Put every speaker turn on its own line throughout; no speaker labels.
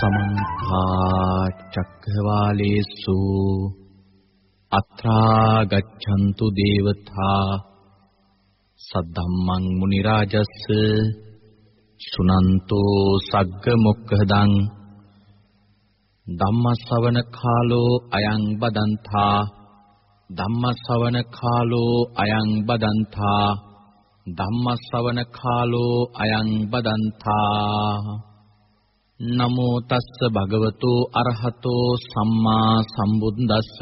සමන්තා චක්කවාලේසු අත්‍රා ගච්ඡන්තු දේවතා සද්ධම්මං මුනි රාජස්ස සුනන්තෝ සග්ග මොක්ඛදං ධම්මස්සවන කාලෝ අයං බදන්තා ධම්මස්සවන කාලෝ අයං බදන්තා ධම්මස්සවන කාලෝ අයං බදන්තා නමෝ තස්ස භගවතු අරහතෝ සම්මා සම්බුද්දස්ස.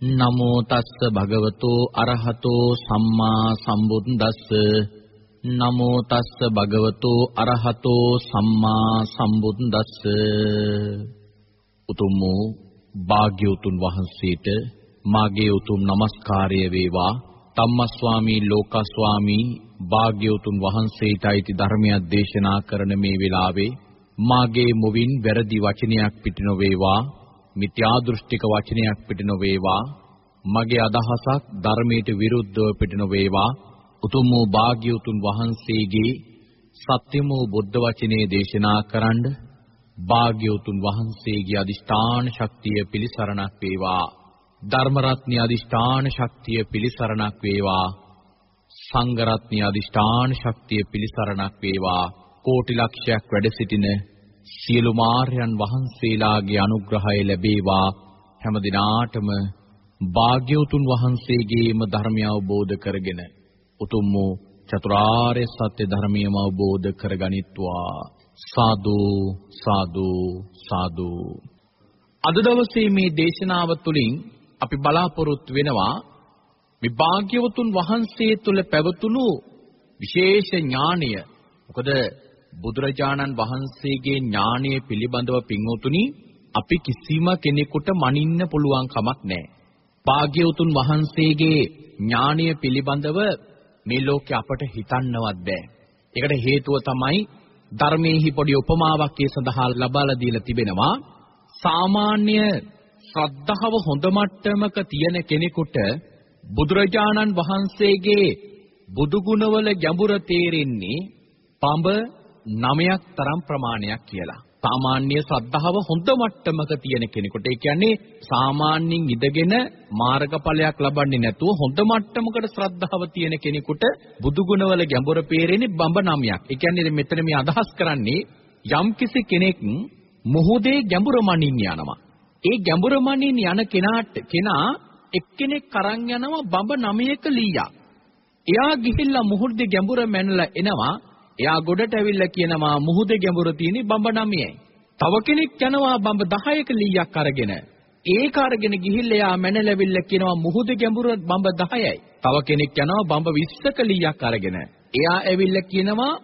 නමෝ තස්ස භගවතු අරහතෝ සම්මා සම්බුද්දස්ස. නමෝ තස්ස භගවතු අරහතෝ සම්මා සම්බුද්දස්ස. උතුම් වූ භාග්‍යවතුන් වහන්සේට මාගේ උතුම් নমස්කාරය වේවා. ධම්මස්වාමී ලෝකස්වාමී භාග්‍යවතුන් වහන්සේට අයිති ධර්මයක් දේශනා කරන මේ වෙලාවේ මාගේ මුවින් වැරදි වචනයක් පිට නොවේවා මිත්‍යා දෘෂ්ටික වචනයක් පිට නොවේවා මගේ අදහසක් ධර්මයට විරුද්ධව පිට නොවේවා. උතුම් වූ භාග්‍යවතුන් වහන්සේගේ සත්‍යම වූ බුද්ධ වචනේ දේශනා කරන්න භාග්‍යවතුන් වහන්සේගේ අදිෂ්ඨාන ශක්තිය පිළිසරණක් වේවා. ධර්ම රත්නය අදිෂ්ඨාන ශක්තිය පිළිසරණක් වේවා. සංඝ රත්නය අදිෂ්ඨාන ශක්තිය පිළිසරණක් වේවා. කෝටි ලක්ෂයක් වැඩ සිටින සියලු මාර්යන් වහන්සේලාගේ අනුග්‍රහය ලැබේවා. හැම දිනාටම භාග්‍යවතුන් වහන්සේගේම ධර්මය අවබෝධ කරගෙන උතුම් වූ චතුරාර්ය සත්‍ය ධර්මියම අවබෝධ කරගනිත්වා. සාදු සාදු සාදු. අද දවසේ මේ දේශනාව තුළින් අපි බලාපොරොත්තු වෙනවා මේ භාග්‍යවතුන් වහන්සේ තුළ පැවතුණු විශේෂ ඥානය. මොකද බුදුරජාණන් වහන්සේගේ ඥානය පිළිබඳව පින්වතුනි අපි කිසිම කෙනෙකුට මනින්න පුළුවන් කමක් නැහැ. භාග්‍යවතුන් වහන්සේගේ ඥානය පිළිබඳව මේ ලෝකේ අපට හිතන්නවත් බෑ. ඒකට හේතුව තමයි ධර්මයේහි පොඩි උපමාවක් ඒ සඳහා ලබාලා දීලා තිබෙනවා. සාමාන්‍ය ශ්‍රද්ධාව හොඳ මට්ටමක තියෙන කෙනෙකුට බුදුරජාණන් වහන්සේගේ බුදු ගුණවල ගැඹුර තේරෙන්නේ පඹ නමයක් තරම් ප්‍රමාණයක් කියලා. සාමාන්‍ය ශ්‍රද්ධාව හොඳ මට්ටමක තියෙන කෙනෙකුට ඒ කියන්නේ සාමාන්‍යයෙන් ඉඳගෙන මාර්ගඵලයක් ලබන්නේ නැතුව හොඳ මට්ටමකට ශ්‍රද්ධාව තියෙන කෙනෙකුට බුදු ගුණවල ගැඹුර පේරෙන්නේ බඹ නමයක්. ඒ කියන්නේ මෙතන මේ අදහස් කරන්නේ යම්කිසි කෙනෙක් මොහොතේ ගැඹුර මනින්න යනවා. ඒ ගැඹුර මනින්න යන කෙනාට කෙනා එක්කෙනෙක් කරන් යනවා බඹ නමයක ලීයක්. එයා ගිහිල්ලා මුහුද්දේ ගැඹුර මැනලා එනවා එයා ගොඩට ඇවිල්ලා කියනවා මුහුදේ ගැඹුර තියෙන බඹ 9යි. තව කෙනෙක් යනවා බඹ 10ක ලීයක් අරගෙන. ඒක අරගෙන ගිහිල්ලා එයා මැනලවිල්ලා කියනවා මුහුදේ ගැඹුර බඹ 10යි. තව කෙනෙක් යනවා බඹ 20ක ලීයක් අරගෙන. එයා ඇවිල්ලා කියනවා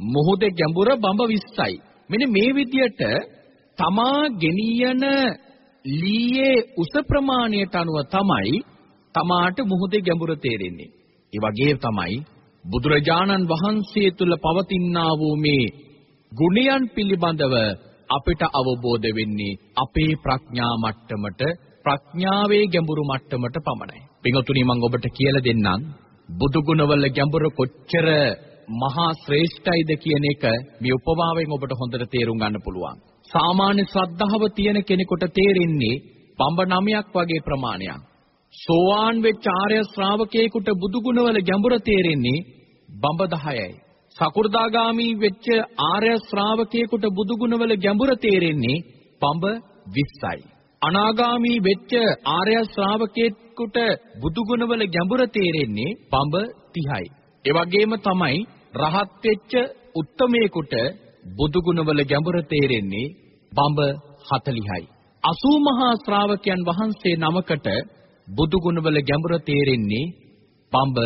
මුහුදේ ගැඹුර බඹ 20යි. මෙන්න මේ විදියට තමා ගෙනියන ලීයේ උස ප්‍රමාණයට අනුව තමයි තමාට මුහුදේ ගැඹුර තේරෙන්නේ. ඒ වගේ තමයි බුදුරජාණන් වහන්සේ තුල පවතිනා වූ මේ ගුණයන් පිළිබඳව අපිට අවබෝධ වෙන්නේ අපේ ප්‍රඥා මට්ටමට ප්‍රඥාවේ ගැඹුරු මට්ටමට පමණයි. පින්වතුනි මම ඔබට කියලා දෙන්නම් බුදු ගුණවල ගැඹුර කොච්චර මහා ශ්‍රේෂ්ඨයිද කියන එක මේ උපමාවෙන් ඔබට හොඳට තේරුම් ගන්න පුළුවන්. සාමාන්‍ය ශ්‍රද්ධාව තියෙන කෙනෙකුට තේරෙන්නේ පඹ නමයක් වගේ ප්‍රමාණයක්. සෝවාන් වෙච්ච ආර්ය ශ්‍රාවකයෙකුට බුදු ගුණවල ගැඹුර තේරෙන්නේ බඹ 10යි. සකු르දාගාමි වෙච්ච ආර්ය ශ්‍රාවකයෙකුට බුදු ගුණවල ගැඹුර තේරෙන්නේ බඹ 20යි. අනාගාමි වෙච්ච ආර්ය ශ්‍රාවකයෙකුට බුදු ගුණවල ගැඹුර තේරෙන්නේ බඹ 30යි. ඒ වගේම තමයි රහත් වෙච්ච උත්තමයෙකුට බුදු ගුණවල ගැඹුර තේරෙන්නේ බඹ 40යි. 80 මහා ශ්‍රාවකයන් වහන්සේ නමකට බුදු ගුණවල ගැඹුර තේරෙන්නේ බඹ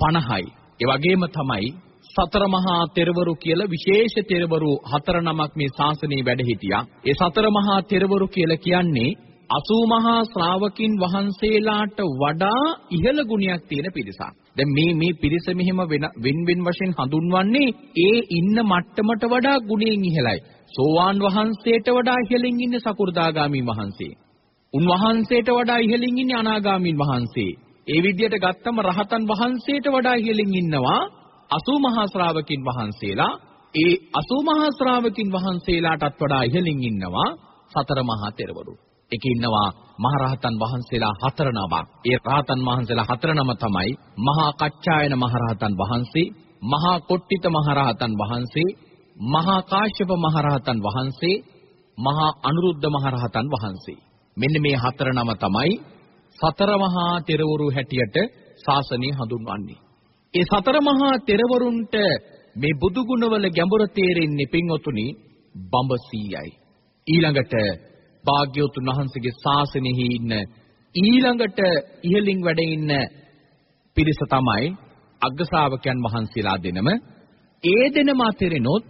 50යි. ඒ වගේම තමයි සතර මහා තෙරවරු කියලා විශේෂ තෙරවරු හතර නමක් මේ ශාසනයේ වැඩ හිටියා. ඒ සතර මහා තෙරවරු කියලා කියන්නේ 80 මහා ශ්‍රාවකින් වහන්සේලාට වඩා ඉහළ ගුණයක් තියෙන පිරිසක්. දැන් මේ මේ පිරිස මෙහෙම වෙන වෙන වශයෙන් හඳුන්වන්නේ ඒ ඉන්න මට්ටමට වඩා ගුණයෙන් ඉහළයි. සෝවාන් වහන්සේට වඩා ඉහළින් ඉන්නේ සකු르දාගාමි වහන්සේ. උන්වහන්සේට වඩා ඉහළින් ඉන්නේ අනාගාමීන් වහන්සේ. ඒ විදිහට ගත්තම රහතන් වහන්සේට වඩා ඉහළින් ඉන්නවා 80 මහා ශ්‍රාවකින් වහන්සේලා. ඒ 80 මහා ශ්‍රාවකින් වහන්සේලාටත් වඩා ඉහළින් ඉන්නවා සතර මහා තෙරවරු. ඒක ඉන්නවා මහරහතන් වහන්සේලා හතර නමක්. ඒ රහතන් වහන්සේලා හතර නම තමයි මහා කච්චායන මහරහතන් වහන්සේ, මහා කොට්ටිත මහරහතන් වහන්සේ, මහා කාශ්‍යප මහරහතන් වහන්සේ, මහා අනුරුද්ධ මහරහතන් වහන්සේ. මෙන්න මේ හතර නම තමයි සතර මහා තෙරවරු හැටියට ශාසනය හඳුන්වන්නේ. ඒ සතර මහා තෙරවරුන්ට මේ බුදු ගුණවල ගැඹුර තේරෙන්නේ පින්වතුනි බඹ 100යි. ඊළඟට භාග්‍යවතුන් වහන්සේගේ ශාසනයෙහි ඉන්න ඊළඟට ඉහළින් වැඩ ඉන්න පිරිස තමයි අග්ග ශ්‍රාවකයන් වහන්සේලා දෙනම ඒ දෙනම අතරිනොත්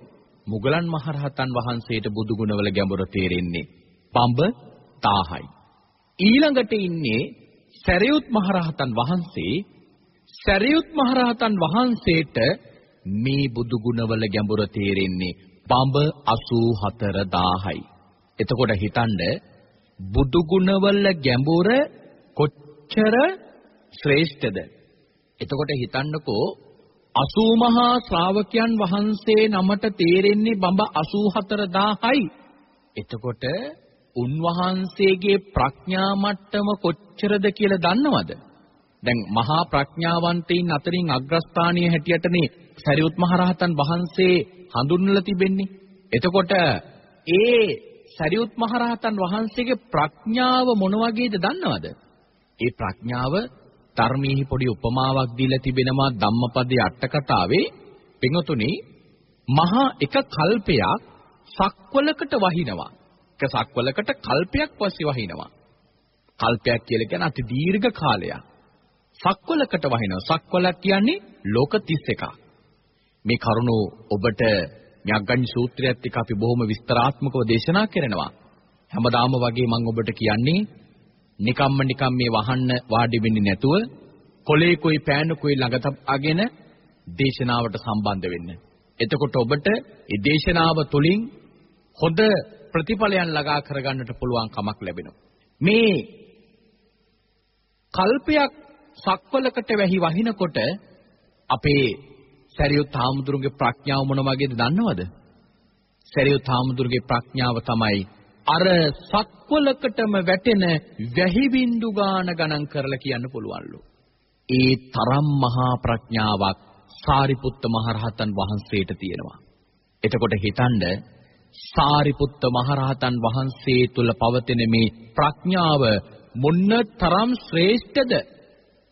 මුගලන් මහරහතන් වහන්සේට බුදු ගුණවල ගැඹුර තේරෙන්නේ බඹ 1000යි. ඊළඟට ඉන්නේ සරියුත් මහරහතන් වහන්සේ සරියුත් මහරහතන් වහන්සේට මේ බුදු ගුණවල ගැඹුර තේරෙන්නේ බඹ 84000යි. එතකොට හිතන්න බුදු ගුණවල ගැඹුර කොච්චර ශ්‍රේෂ්ඨද? එතකොට හිතන්නකෝ 80 මහා ශ්‍රාවකයන් වහන්සේ නමට තේරෙන්නේ බඹ 84000යි. එතකොට උන්වහන්සේගේ ප්‍රඥා මට්ටම කොච්චරද කියලා දන්නවද? දැන් මහා ප්‍රඥාවන්තයින් අතරින් අග්‍රස්ථානීය හැටියටනේ සරියුත් මහරහතන් වහන්සේ හඳුන්වලා තිබෙන්නේ. එතකොට ඒ සරියුත් මහරහතන් වහන්සේගේ ප්‍රඥාව මොන වගේද දන්නවද? ඒ ප්‍රඥාව ධර්මයේ පොඩි උපමාවක් දීලා තිබෙනවා ධම්මපදයේ අට කතාවේ පින්වතුනි මහා එක කල්පයක් සක්වලකට වහිනවා. එක සක්වලකට කල්පයක් පස්සේ වහිනවා. කල්පයක් කියලා කියන්නේ අති දීර්ඝ කාලයක්. සක්වලකට වහිනවා. සක්වලක් කියන්නේ ලෝක 31ක්. මේ කරුණ ඔබට ඥාග්ගඤ්ඤ සූත්‍රයත් එක්ක අපි බොහොම විස්තරාත්මකව දේශනා කරනවා. හැමදාම වගේ මම ඔබට කියන්නේ නිකම්ම නිකම් මේ වහන්න වාඩි වෙන්නේ නැතුව කොලේ කොයි පෑන කොයි ළඟට අගෙන දේශනාවට සම්බන්ධ වෙන්න. එතකොට ඔබට මේ දේශනාව තුළින් හොඳ ප්‍රතිඵලයන් ළඟා කරගන්නට පුළුවන් කමක් ලැබෙනවා. මේ කල්පයක් සක්වලකට වැහි වහිනකොට අපේ සරියුත් හාමුදුරුගේ ප්‍රඥාව මොන වගේද දන්නවද? සරියුත් හාමුදුරුගේ ප්‍රඥාව තමයි අර සක්වලකටම වැටෙන වැහි බින්දු ගාන ගණන් කරලා කියන්න පුළුවන්ලු. ඒ තරම් මහා ප්‍රඥාවක් සාරිපුත්ත මහරහතන් වහන්සේට තියෙනවා. එතකොට හිතන්න සාරිපුත්ත මහරහතන් වහන්සේ තුල පවතින මේ ප්‍රඥාව මොන්න තරම් ශ්‍රේෂ්ඨද?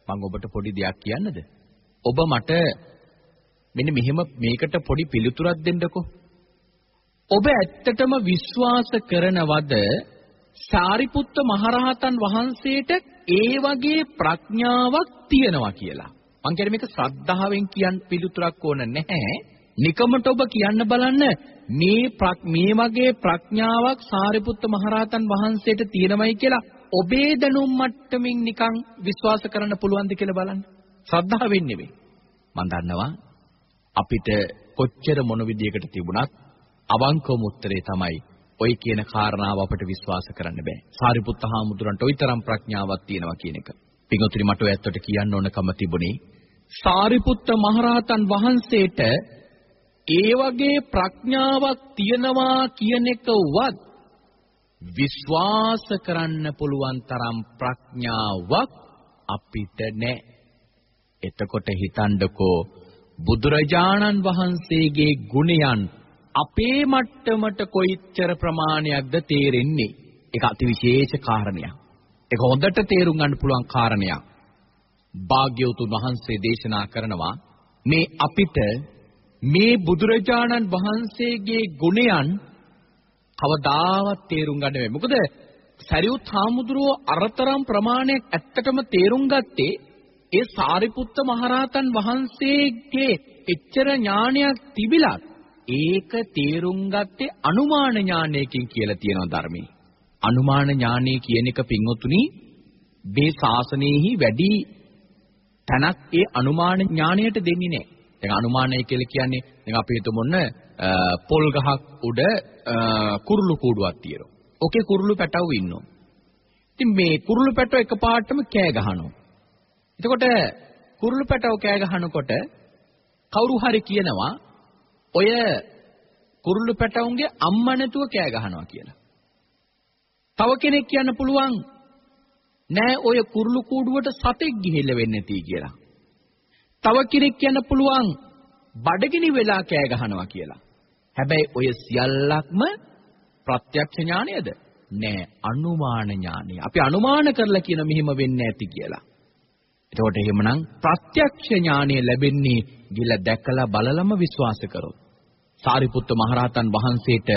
මම ඔබට පොඩි දෙයක් කියන්නද? ඔබ මට මෙන්න මෙහෙම මේකට පොඩි පිළිතුරක් දෙන්නකෝ. ඔබ ඇත්තටම විශ්වාස කරනවද සාරිපුත්ත මහරහතන් වහන්සේට ඒ වගේ ප්‍රඥාවක් තියෙනවා කියලා? මං කියන්නේ මේක ශ්‍රද්ධාවෙන් කියන්න පිළිතුරක් ඕන නැහැ. නිකමට ඔබ කියන්න බලන්න මේ මේ වගේ ප්‍රඥාවක් සාරිපුත්ත මහරහතන් වහන්සේට තියෙනවයි කියලා ඔබේ දැනුම් මට්ටමින් නිකන් විශ්වාස කරන්න පුළුවන්ද කියලා බලන්න. ශ්‍රද්ධාවෙන් නෙවෙයි. මම දන්නවා අපිට කොච්චර මොන විදියකට තිබුණත් අවංකවම උත්තරේ තමයි ඔය කියන කාරණාව අපිට විශ්වාස කරන්න බෑ. සාරිපුත්ත හාමුදුරන්ට ওই තරම් ප්‍රඥාවක් තියෙනවා කියන එක. පිටුතුරි මට ඔය ඇත්තට කියන්න ඕනකම තිබුණේ සාරිපුත්ත මහරහතන් වහන්සේට ඒ වගේ ප්‍රඥාවක් තියනවා කියන එකවත් විශ්වාස කරන්න පුළුවන් තරම් ප්‍රඥාවක් අපිට නැහැ. එතකොට හිතන්නකෝ බුදුරජාණන් වහන්සේගේ ගුණයන් අපේ මට්ටමට කොයිච්චර ප්‍රමාණයක්ද තේරෙන්නේ. ඒක අතිවිශේෂ කාරණයක්. ඒක හොඳට තේරුම් ගන්න පුළුවන් කාරණයක්. භාග්‍යවතුන් වහන්සේ දේශනා කරනවා මේ අපිට මේ බුදුරජාණන් වහන්සේගේ ගුණයන් කවදාවත් තේරුම් ගන්න බැහැ. මොකද සරියුත් හාමුදුරුවෝ අරතරම් ප්‍රමාණයක් ඇත්තටම තේරුම් ගත්තේ ඒ සාරිපුත්ත මහරහතන් වහන්සේගේ එච්චර ඥානයක් තිබිලත් ඒක තේරුම් ගත්තේ අනුමාන ඥානයකින් කියලා තියෙනවා ධර්මයේ. අනුමාන ඥානය කියන එක පින්වතුනි මේ ශාසනයෙහි වැඩි තැනක් ඒ අනුමාන ඥානයට දෙන්නේ නැහැ. දැන් අනුමානය කියලා කියන්නේ දැන් අපි හිතමු ඔන්න පොල් ගහක් උඩ කුරුළු කූඩුවක් තියෙනවා. ඔකේ කුරුළු පැටවු ඉන්නවා. ඉතින් මේ කුරුළු පැටව එකපාරටම කෑ ගහනවා. එතකොට කුරුළු පැටව කෑ ගහනකොට කවුරු හරි කියනවා ඔය කුරුළු පැටවුන්ගේ අම්මා නැතුව කෑ ගහනවා කියලා. තව කෙනෙක් කියන්න පුළුවන් නෑ ඔය කුරුළු කූඩුවට සතෙක් ගිහිල්ලා වෙන්නේ නැති කියලා. තව කෙනෙක් කියන්න පුළුවන් බඩගිනි වෙලා කෑ ගහනවා කියලා. හැබැයි ඔය සියල්ලක්ම ප්‍රත්‍යක්ෂ ඥානයද? නෑ අනුමාන ඥානය. අපි අනුමාන කරලා කියන මෙහෙම වෙන්නේ නැති කියලා. එතකොට එහෙමනම් ප්‍රත්‍යක්ෂ ඥානය ලැබෙන්නේ ගිල දැකලා බලලම විශ්වාස කරොත්. සාරිපුත්ත මහරහතන් වහන්සේට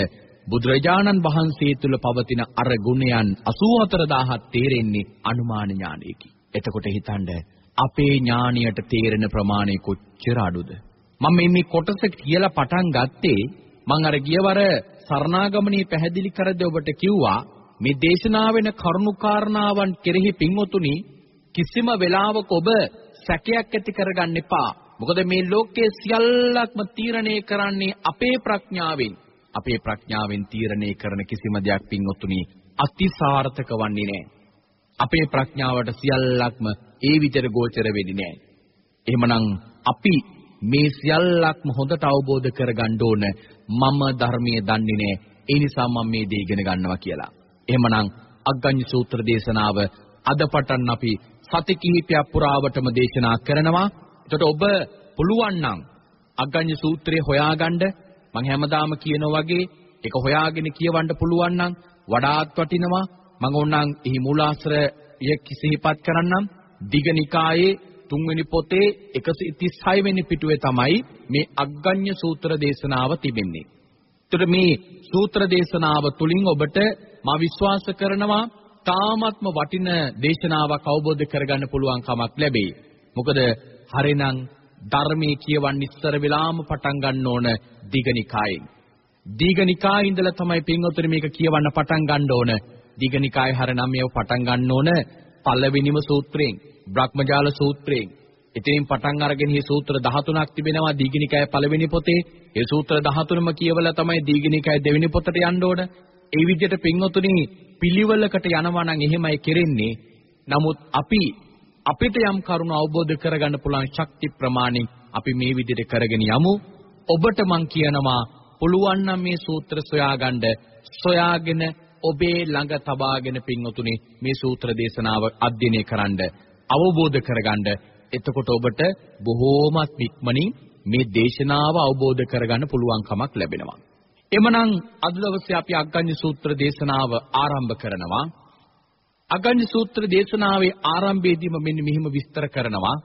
බුදුරජාණන් වහන්සේ තුල පවතින අර ගුණයන් 84000ක් තේරෙන්නේ අනුමාන ඥානයකින්. එතකොට හිතන්න අපේ ඥානියට තේරෙන ප්‍රමාණය කොච්චර අඩුද? මම මේ කොටස කියලා පටන් ගත්තේ මම අර ගියවර සරණාගමණී පැහැදිලි කරද්දී ඔබට කිව්වා මේ දේශනා වෙන කරුණුකාරණාවන් කෙරෙහි පින්වතුනි කිසිම වෙලාවක ඔබ සැකයක් ඇති කරගන්න එපා. මොකද මේ ලෝකයේ සියල්ලක්ම තීරණය කරන්නේ අපේ ප්‍රඥාවෙන්. අපේ ප්‍රඥාවෙන් තීරණය කරන කිසිම දෙයක් පින්වතුනි අතිසාර්ථක වන්නේ නැහැ. අපේ ප්‍රඥාවට සියල්ලක්ම ඒ විදිහට ගෝචර වෙන්නේ නැහැ. එහෙමනම් අපි මේ සියල්ලක්ම හොඳට අවබෝධ කරගන්න ඕන මම ධර්මයේ දන්නේ නැහැ. ඒ නිසා මම මේ දේ ඉගෙන ගන්නවා කියලා. එහෙමනම් අග්ගඤ්ඤ සූත්‍ර දේශනාව අද පටන් අපි සති කිහිපයක් පුරාවටම දේශනා කරනවා. එතකොට ඔබ පුළුවන් නම් අග්ගඤ්ඤ සූත්‍රය හොයාගන්න මම හැමදාම කියනවා වගේ ඒක හොයාගෙන කියවන්න පුළුවන් නම් වඩාත් වටිනවා. මම ඕනනම් එහි මූලාශ්‍රය සිහිපත් කරන්නම්. දිගනිකායේ තුන්වෙනි පොතේ 136 වෙනි පිටුවේ තමයි මේ අග්ගඤ්ඤ සූත්‍ර දේශනාව තිබෙන්නේ. ඒතර මේ සූත්‍ර දේශනාව තුලින් ඔබට මා විශ්වාස කරනවා තාමත්ම වටින දේශනාවක් අවබෝධ කරගන්න පුළුවන් කමක් ලැබෙයි. මොකද හරිනම් ධර්මයේ කියවන්න ඉස්සර වෙලාම පටන් ගන්න ඕන දීඝනිකායෙන්. දීඝනිකායේ ඉඳලා තමයි පින්වතුනි මේක කියවන්න පටන් ගන්න ඕන. දීඝනිකායේ හරිනම් මේව පටන් ගන්න ඕන පළවෙනිම සූත්‍රයෙන්, බ්‍රහ්මජාල සූත්‍රයෙන්. ඉතින් පටන් අරගෙන මේ සූත්‍ර 13ක් තිබෙනවා දීඝනිකායේ පළවෙනි පොතේ. ඒ සූත්‍ර 13ම කියවලා තමයි දීඝනිකායේ දෙවෙනි පොතට යන්න ඕන. ඒ විදිහට පින්වතුනි පිළිවෙලකට යනවා නම් එහෙමයි කෙරෙන්නේ. නමුත් අපි අපිට යම් කරුණ අවබෝධ කරගන්න පුළුවන් ශක්ති ප්‍රමාණය අපි මේ විදිහට කරගෙන යමු. ඔබට මං කියනවා පුළුවන් නම් මේ සූත්‍ර සොයාගන්න සොයාගෙන ඔබේ ළඟ තබාගෙන පින්වතුනි මේ සූත්‍ර දේශනාව අධ්‍යයනය කරන්න අවබෝධ කරගන්න එතකොට ඔබට බොහෝමත් ඉක්මනින් මේ දේශනාව අවබෝධ කරගන්න පුළුවන්කමක් ලැබෙනවා. එමනම් අද දවසේ අපි අග්ගඤ්ඤ සූත්‍ර දේශනාව ආරම්භ කරනවා. අග්ගඤ්ඤ සූත්‍ර දේශනාවේ ආරම්භයේදීම මෙන්න මෙහිම විස්තර කරනවා.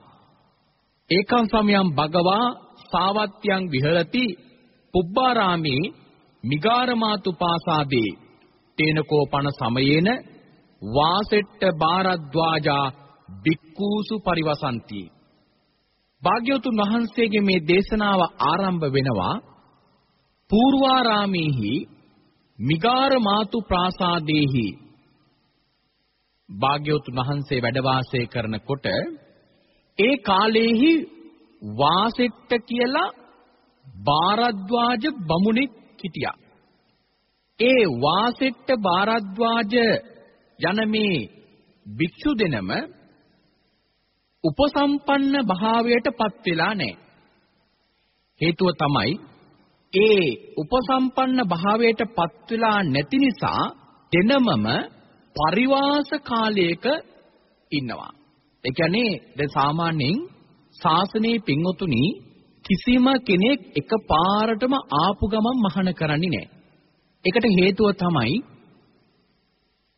ඒකං සමයං භගවා සාවත්‍යං විහෙරති පුබ්බාරාමේ මිගාරමාතු පාසාදේ තේනකෝ පන සමයේන වාසෙට්ට බාරද්වාජා බික්කූසු පරිවසಂತಿ භාග්‍යවතුන් වහන්සේගේ මේ දේශනාව ආරම්භ වෙනවා පූර්වාරාමේහි මිගාර මාතු ප්‍රාසාදේහි භාග්‍යවතුන් වහන්සේ වැඩ වාසය කරනකොට ඒ කාලේහි වාසෙට්ට කියලා බාරද්වාජ බමුණෙක් හිටියා. ඒ වාසෙට්ට බාරද්වාජ යන මේ භික්ෂු දෙනම උපසම්පන්න භාවයට පත් වෙලා නැහැ. හේතුව තමයි ඒ උපසම්පන්න භාවයට පත් වෙලා නැති නිසා දෙනමම පරිවාස කාලයක ඉන්නවා. ඒ කියන්නේ දැන් සාමාන්‍යයෙන් ශාසනයේ පින්වතුනි කිසිම කෙනෙක් එකපාරටම ආපු ගමන් මහාන කරන්නේ නැහැ. ඒකට හේතුව තමයි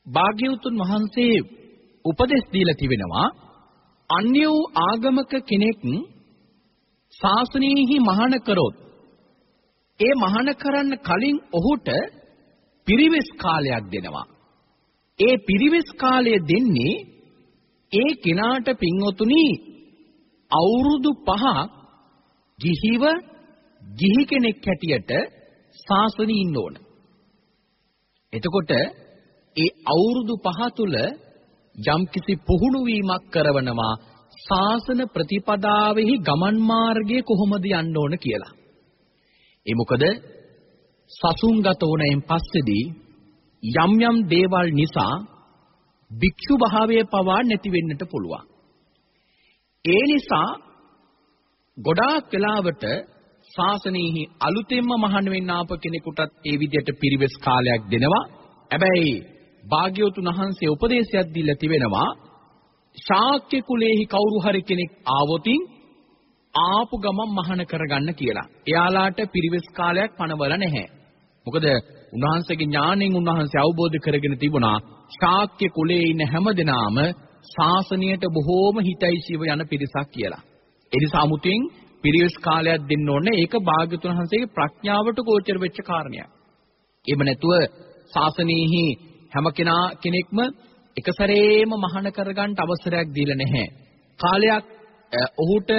භාග්‍යවතුන් වහන්සේ උපදෙස් දීලා තිබෙනවා අන්‍ය වූ ආගමක කෙනෙක් ශාසනයෙහි මහාන කරොත් ඒ මහාන කරන්න කලින් ඔහුට පිරිවෙස් කාලයක් දෙනවා. ඒ පිරිවෙස් කාලය දෙන්නේ ඒ කෙනාට පින්වතුනි අවුරුදු 5ක් ගිහිව ගිහි කෙනෙක් හැටියට ශාසනයේ ඉන්න ඕන. එතකොට ඒ අවුරුදු 5 තුල යම්කිසි පුහුණු වීමක් කරවනවා ශාසන ප්‍රතිපදාවෙහි ගමන් මාර්ගයේ කොහොමද යන්න ඕන කියලා. ඒ මොකද සසුන්ගත වුණෙන් පස්සේදී යම් යම් දේවල් නිසා භික්ෂු භාවයේ පවා නැති වෙන්නට පුළුවන්. ඒ නිසා ගොඩාක් වෙලාවට ශාසනයෙහි අලුතෙන්ම මහාන වෙන්න ආප කෙනෙකුටත් ඒ විදිහට පිරිවෙස් කාලයක් දෙනවා. හැබැයි භාග්‍යවතුන් වහන්සේ උපදේශයක් දීලා තිබෙනවා ශාක්‍ය කුලේහි කවුරු හරි කෙනෙක් ආවොතින් ආපු ගමන් මහාන කරගන්න කියලා. එයාලාට පිරිවෙස් කාලයක් පනවල නැහැ. මොකද උන්වහන්සේගේ ඥාණයෙන් උන්වහන්සේ අවබෝධ කරගෙන තිබුණා ශාක්‍ය කුලයේ ඉන්න හැමදෙනාම ශාසනයට බොහෝම හිතයිසිව යන පිරිසක් කියලා. ඒ නිසා 아무තෙන් පිරිවෙස් කාලයක් දෙන්න ඕනේ. ඒක භාග්‍යතුන් වහන්සේගේ ප්‍රඥාවට ගෝචර වෙච්ච කාරණයක්. එහෙම නැතුව ශාසනයෙහි හැම කෙනා කෙනෙක්ම එක සැරේම මහාන කරගන්න අවසරයක් දීලා නැහැ. කාලයක් ඔහුට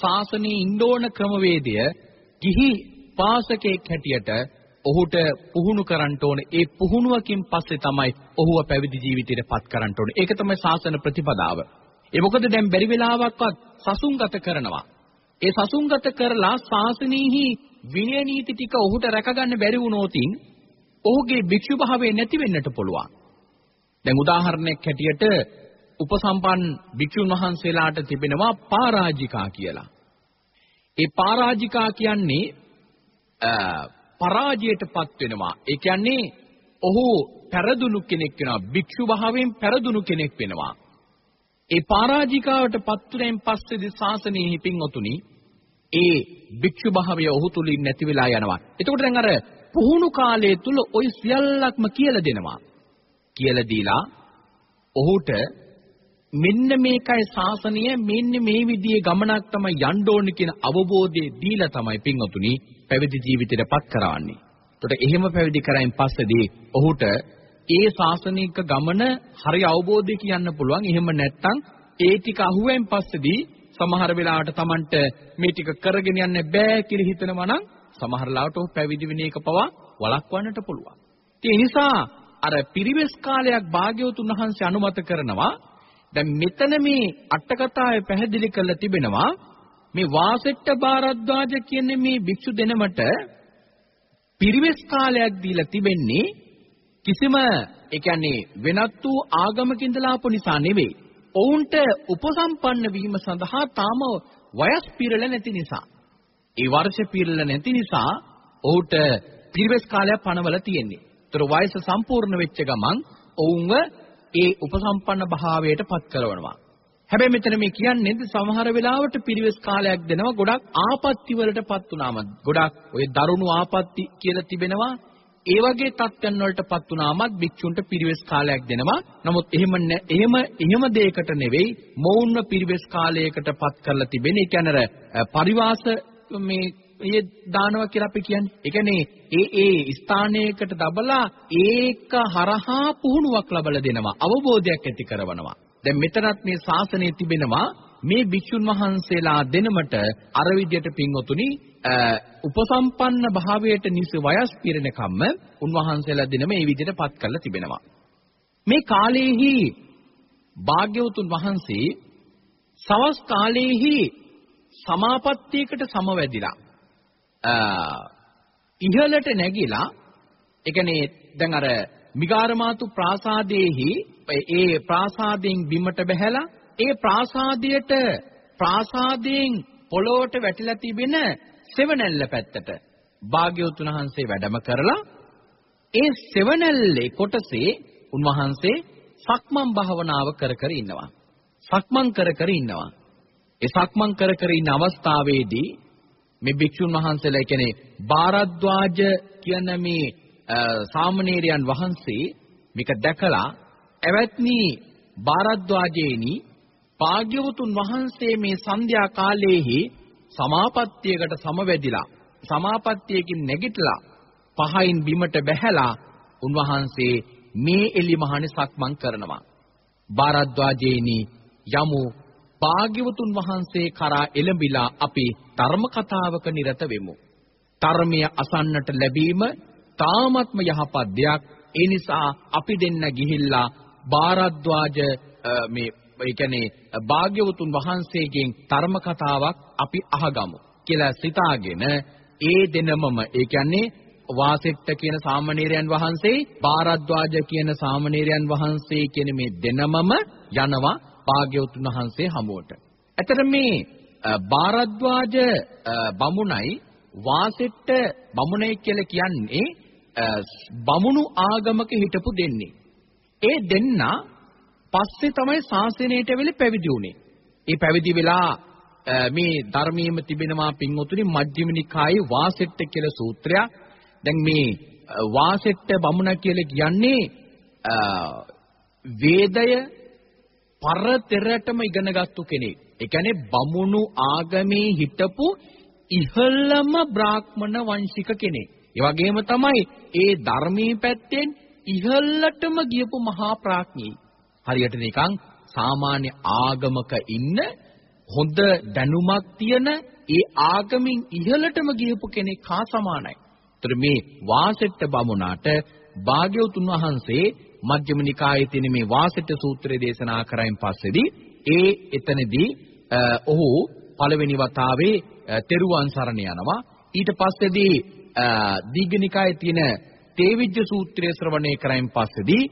ශාසනයේ ඉන්න ඕන ක්‍රමවේදය ගිහි පාසකෙක් හැටියට ඔහුට පුහුණු කරන්න ඕනේ. ඒ පුහුණුවකින් පස්සේ තමයි ඔහුව පැවිදි ජීවිතයට පත් කරන්න ඕනේ. ඒක තමයි ශාසන ප්‍රතිපදාව. ඒ මොකද දැන් බැරි වෙලාවක්වත් සසුන්ගත කරනවා. ඒ සසුන්ගත කරලා ශාසනීහි විනය නීති ටික ඔහුට රැකගන්න බැරි වුණොතින් ඔහුගේ භික්ෂු භාවය නැති වෙන්නට පුළුවන්. දැන් උදාහරණයක් හැටියට උපසම්පන් භික්ෂුන් වහන්සේලාට තිබෙනවා පරාජිකා කියලා. ඒ පරාජිකා කියන්නේ පරාජයටපත් වෙනවා. ඒ කියන්නේ ඔහු පෙරදුණු කෙනෙක් වෙනවා. භික්ෂු භාවයෙන් පෙරදුණු කෙනෙක් වෙනවා. ඒ පරාජිකාවටපත් වුණෙන් පස්සේදී ශාසනයේ හිපින් ඔතුනි ඒ භික්ෂු භාවය ඔහු තුලින් නැති වෙලා යනවා. එතකොට දැන් අර පුහුණු කාලය තුල ওই සියල්ලක්ම කියලා දෙනවා. කියලා දීලා ඔහුට මෙන්න මේකයි ශාසනය මෙන්න මේ විදිහේ ගමනක් තමයි යන්න ඕනේ කියන අවබෝධය දීලා තමයි පින්වතුනි පැවිදි ජීවිතයටපත් කරවන්නේ. එතකොට එහෙම පැවිදි කරයින් පස්සේදී ඔහුට ඒ ශාසනික ගමන හරි අවබෝධය කියන්න පුළුවන්. එහෙම නැත්නම් ඒ ටික අහුවෙන් පස්සේදී සමහර වෙලාවට Tamanට මේ ටික කරගෙන යන්න බෑ කියලා හිතනවා නම් සමහර ලාවට ඔහු පැවිදි වෙන එක පවා වළක්වන්නට පුළුවන්. ඒ නිසා අර පිරිවෙස් කාලයක් භාග්‍යවතුන් වහන්සේ අනුමත කරනවා. දැන් මෙතන මේ අටකතාවේ පැහැදිලි කරලා තිබෙනවා මේ වාසෙට්ට බාරද්වාජ කියන්නේ මේ භික්ෂු දෙනමට පිරිවෙස් කාලයක් දීලා තිබෙන්නේ කිසිම ඒ කියන්නේ වෙනත් වූ ආගමක ඉඳලා ආපු නිසා නෙවෙයි. ඔවුන්ට උපසම්පන්න වීම සඳහා තාම වයස් පිරෙල නැති නිසා. ඒ වර්ෂ පිරෙල නැති නිසා ඔහුට පිරිවෙස් කාලයක් පනවල තියෙන්නේ. ඒතර වයස සම්පූර්ණ වෙච්ච ගමන් ඔවුන්ව ඒ උපසම්පන්න භාවයට පත් කරනවා. හැබැයි මෙතන මේ කියන්නේ සමහර වෙලාවට පිරිවෙස් කාලයක් දෙනවා ගොඩක් ආපත්‍ති වලටපත් වුනාම ගොඩක් ওই දරුණු ආපත්‍ති කියලා තිබෙනවා ඒ වගේ තත්ත්වයන් වලටපත් වුනාමත් භික්ෂුන්ට පිරිවෙස් කාලයක් දෙනවා. නමුත් එහෙම එහෙම එහෙම දෙයකට නෙවෙයි මොවුන්ව පිරිවෙස් කාලයකටපත් කරලා තිබෙන. ඒ කියන්නේ පරිවාස මේ ඒ දානවා කියලා අපි කියන්නේ. ඒ කියන්නේ ඒ ඒ ස්ථානයකට දබලා ඒක හරහා පුහුණුවක් ලබලා දෙනවා. අවබෝධයක් ඇති කරවනවා. දැන් මෙතනත් මේ ශාසනයේ තිබෙනවා මේ භික්ෂුන් වහන්සේලා දෙනමට අර විදියට පින්වතුනි උපසම්පන්න භාවයට නිසි වයස් පිරෙනකම්ම උන්වහන්සේලා දෙනම මේ විදියට පත් කරලා තිබෙනවා. මේ කාලයේහි භාග්‍යවතුන් වහන්සේ සවස් කාලයේහි සමාපත්තියකට සමවැදිලා ඉහළට නැගිලා ඒ කියන්නේ දැන් අර මිගාරමාතු ප්‍රාසාදයේහි ඒ ප්‍රාසාදයෙන් බිමට බැහැලා ඒ ප්‍රාසාදයට ප්‍රාසාදයෙන් පොළොවට වැටිලා තිබෙන සෙවණැල්ල පැත්තට භාග්‍යවතුන් වහන්සේ වැඩම කරලා ඒ සෙවණැල්ලේ කොටසේ උන්වහන්සේ සක්මන් භාවනාව කර කර ඉන්නවා. සක්මන් කර කර ඉන්නවා. ඒ සක්මන් කර කර ඉන්න අවස්ථාවේදී මේ භික්ෂුන් වහන්සේලා කියන්නේ බාරද්වාජ කියන මේ සාමණේරයන් වහන්සේ මේක දැකලා එවත්නි බාරද්වාජේනි භාග්‍යවතුන් වහන්සේ මේ සන්ධ්‍යා කාලයේහි සමාපත්තියකට සමවැදිලා සමාපත්තියකින් නැගිටලා පහින් බිමට බැහැලා උන්වහන්සේ මේ එලි මහණේ සක්මන් කරනවා. බාරද්වාජේනි යමු භාග්‍යවතුන් වහන්සේ කරා එළඹිලා අපි ධර්ම කතාවක නිරත වෙමු. ධර්මය අසන්නට ලැබීම තාමත්ම යහපත් දෙයක්. ඒ නිසා අපි දෙන්න ගිහිල්ලා බාරද්වාජ මේ ඒ කියන්නේ භාග්‍යවතුන් වහන්සේගෙන් ධර්ම කතාවක් අපි අහගමු කියලා සිතාගෙන ඒ දෙනමම ඒ කියන්නේ වාසෙට්ට කියන සාමණේරයන් වහන්සේ බාරද්වාජ කියන සාමණේරයන් වහන්සේ කියන මේ දෙනමම යනවා භාග්‍යවතුන් වහන්සේ හමුවට. ඇතර මේ බාරද්වාජ බමුණයි වාසෙට්ට බමුණෙක් කියලා කියන්නේ බමුණු ආගමක හිටපු දෙන්නේ. ඒ දෙන්න පස්සේ තමයි ශාසනයට වෙලෙ පැවිදි වුනේ. ඒ පැවිදි වෙලා මේ ධර්මයේම තිබෙනවා පින්වතුනි මජ්ක්‍ධිම නිකායේ වාසෙට්ට කියලා සූත්‍රයක්. දැන් මේ වාසෙට්ට බමුණ කියලා කියන්නේ වේදය පරතරටම ඉගෙනගත්තු කෙනෙක්. ඒ කියන්නේ බමුණු ආගමේ හිටපු ඉහළම බ්‍රාහ්මණ වංශික කෙනෙක්. ඒ වගේම තමයි ඒ ධර්මී පැත්තෙන් ඉහළටම ගියපු මහා ප්‍රඥෙයි. හරියට නිකන් සාමාන්‍ය ආගමක ඉන්න හොඳ දැනුමක් තියෙන ඒ ආගමින් ඉහළටම ගියපු කෙනෙක් හා සමානයි. ඒතර මේ වාසෙට්ට බමුණාට භාග්‍යවතුන් වහන්සේ මජ්ක්‍ධිම නිකායේ තියෙන මේ වාසෙට්ට සූත්‍රය දේශනා කරයින් පස්සේදී ඒ එතනදී ඔහු පළවෙනි වතාවේ තෙරුවන් සරණ යනවා. ඊට පස්සේදී දීඝනිකායේ තියෙන තේවිජ්ජ සූත්‍රය ශ්‍රවණය කරයින් පස්සේදී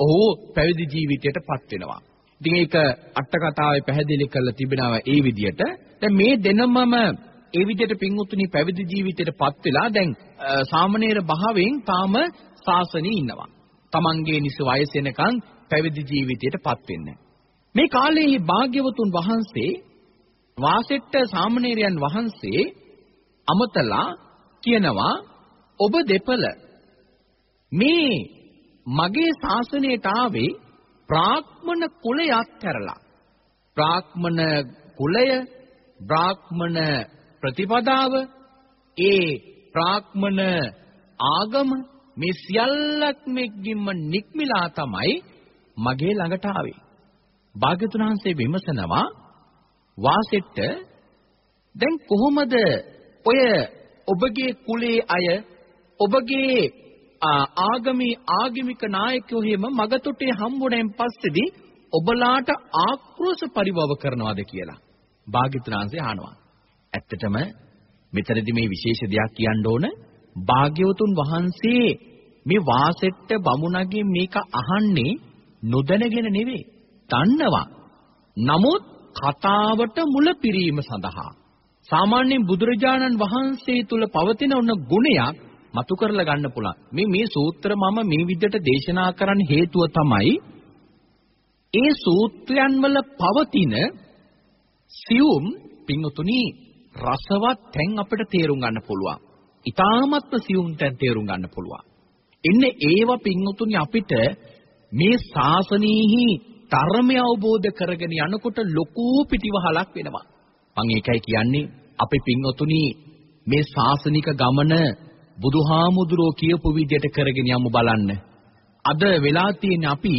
ඔහු පැවිදි ජීවිතයටපත් වෙනවා. ඉතින් ඒක අට කතාවේ පැහැදිලි කරලා තිබෙනවා ඒ විදිහට. දැන් මේ දෙනමම ඒ විදිහට පින්වුතුනි පැවිදි ජීවිතයටපත් වෙලා දැන් සාමණේර භාවයෙන් තාම ශාසනයේ ඉන්නවා. Tamange නිස වයස එනකන් පැවිදි ජීවිතයටපත් වෙන්නේ. මේ කාලේ භාග්‍යවතුන් වහන්සේ වාසෙට්ට සාමණේරයන් වහන්සේ අමතලා කියනවා ඔබ දෙපළ මේ මගේ ශාසනයට ආවේ බ්‍රාහ්මණ කුලය අත්හැරලා බ්‍රාහ්මණ කුලය බ්‍රාහ්මණ ප්‍රතිපදාව ඒ බ්‍රාහ්මණ ආගම මේ සියල්ලක්මෙක්ගින්ම නික්මිලා තමයි මගේ ළඟට ආවේ. භාග්‍යතුන් වහන්සේ විමසනවා වාසෙට්ට දැන් කොහොමද ඔය ඔබගේ කුලේ අය ඔබගේ ආගමී ආගමික නායකයෝ එහෙම මගතොටේ හම්බුණෙන් පස්සේදී ඔබලාට ආක්‍රෝෂ පරිභව කරනවාද කියලා භාග්‍යතුන්සේ අහනවා. ඇත්තටම මෙතනදී මේ විශේෂ දෙයක් කියන්න ඕන භාග්‍යවතුන් වහන්සේ මේ වාසෙට්ට බමුණගේ මේක අහන්නේ නොදැනගෙන නෙවෙයි. දන්නවා. නමුත් කතාවට මුල පිරීම සඳහා සාමාන්‍යයෙන් බුදුරජාණන් වහන්සේ තුල පවතින උන ගුණයක් මතු කරලා ගන්න පුළුවන්. මේ මේ සූත්‍ර මම මේ විදිහට දේශනා කරන්න හේතුව තමයි ඒ සූත්‍රයන් වල පවතින සියුම් පිංතුණි රසවත් තැන් අපිට තේරුම් ගන්න පුළුවන්. ඊ타මත්ම සියුම් තැන් තේරුම් ගන්න පුළුවන්. එන්නේ ඒව පිංතුණි අපිට මේ ශාසනීහි ධර්මය අවබෝධ කරගෙන යනකොට ලොකු පිටිවහලක් වෙනවා. මම ඒකයි කියන්නේ අපි පින්වතුනි මේ ශාසනික ගමන බුදුහාමුදුරෝ කියපු විදිහට කරගෙන යමු බලන්න. අද වෙලා තියෙන අපි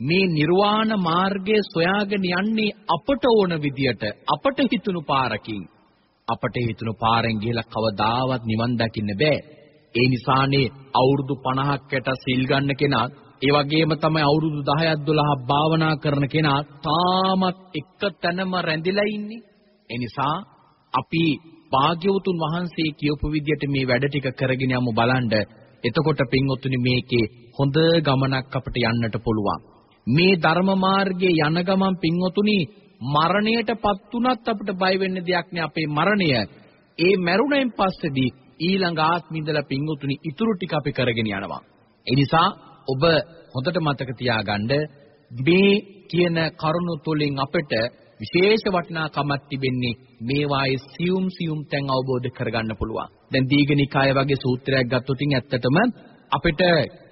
මේ නිර්වාණ මාර්ගය සොයාගෙන යන්නේ අපට ඕන විදියට අපට හිතුණු පාරකින්. අපට හිතුණු පාරෙන් ගිහලා කවදාවත් නිවන් දකින්න බෑ. ඒ නිසානේ අවුරුදු 50කට සිල් ගන්න කෙනා ඒ වගේම තමයි අවුරුදු 10ක් 12ක් භාවනා කරන කෙනා තාමත් එක තැනම රැඳිලා ඉන්නේ. ඒ නිසා අපි භාග්‍යවතුන් වහන්සේ කියපු විදිහට මේ වැඩ ටික කරගෙන යමු බලන්න. එතකොට පින්වත්නි මේකේ හොඳ ගමනක් අපිට යන්නට පුළුවන්. මේ ධර්ම මාර්ගයේ යන ගමන් පින්වතුනි මරණයටපත් උනත් අපිට බය වෙන්න දෙයක් නෑ අපේ මරණය. ඒ මරුණෙන් පස්සේදී ඊළඟ ආත්මින්දලා පින්වතුනි ඉතුරු ටික අපි කරගෙන යනවා. ඒ නිසා ඔබ හොඳට මතක තියාගන්න මේ කියන කරුණු තුලින් අපිට විශේෂ වටිනාකමක් තිබෙන්නේ මේවායේ සියුම් සියුම් තැන් අවබෝධ කරගන්න පුළුවන්. දැන් දීඝනිකාය වගේ සූත්‍රයක් ගත්තොත් ඇත්තටම අපිට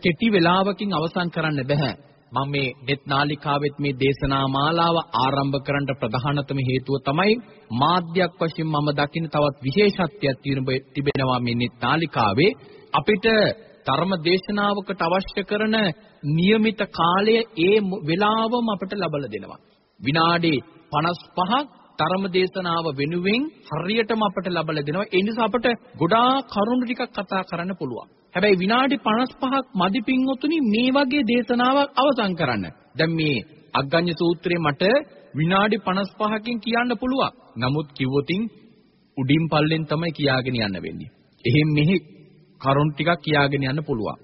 කෙටි වේලාවකින් අවසන් කරන්න බෑ. මම මේ net නාලිකාවෙත් මේ දේශනා මාලාව ආරම්භ කරන්න ප්‍රධානතම හේතුව තමයි මාධ්‍යයක් වශයෙන් මම දකින තවත් විශේෂත්වයක් තිබෙනවා මේ net නාලිකාවේ අපිට ධර්ම දේශනාවකට අවශ්‍ය කරන નિયમિત කාලය ඒ වෙලාවම අපිට ලබා දෙනවා. විනාඩි 55ක් ධර්ම දේශනාව වෙනුවෙන් හරියටම අපට ලබලා දෙනවා. ඒ නිසා අපට ගොඩාක් කරුණු ටිකක් කතා කරන්න පුළුවන්. හැබැයි විනාඩි 55ක් මදි පින්වතුනි මේ වගේ දේශනාවක් අවසන් කරන්න. දැන් මේ අග්ගඤ්ඤ සූත්‍රයේ මට විනාඩි 55කින් කියන්න පුළුවන්. නමුත් කිව්වොතින් උඩින් පල්ලෙන් තමයි කියාගෙන යන්න වෙන්නේ. එහෙන් මෙහි කරුණු ටිකක් කියාගෙන යන්න පුළුවන්.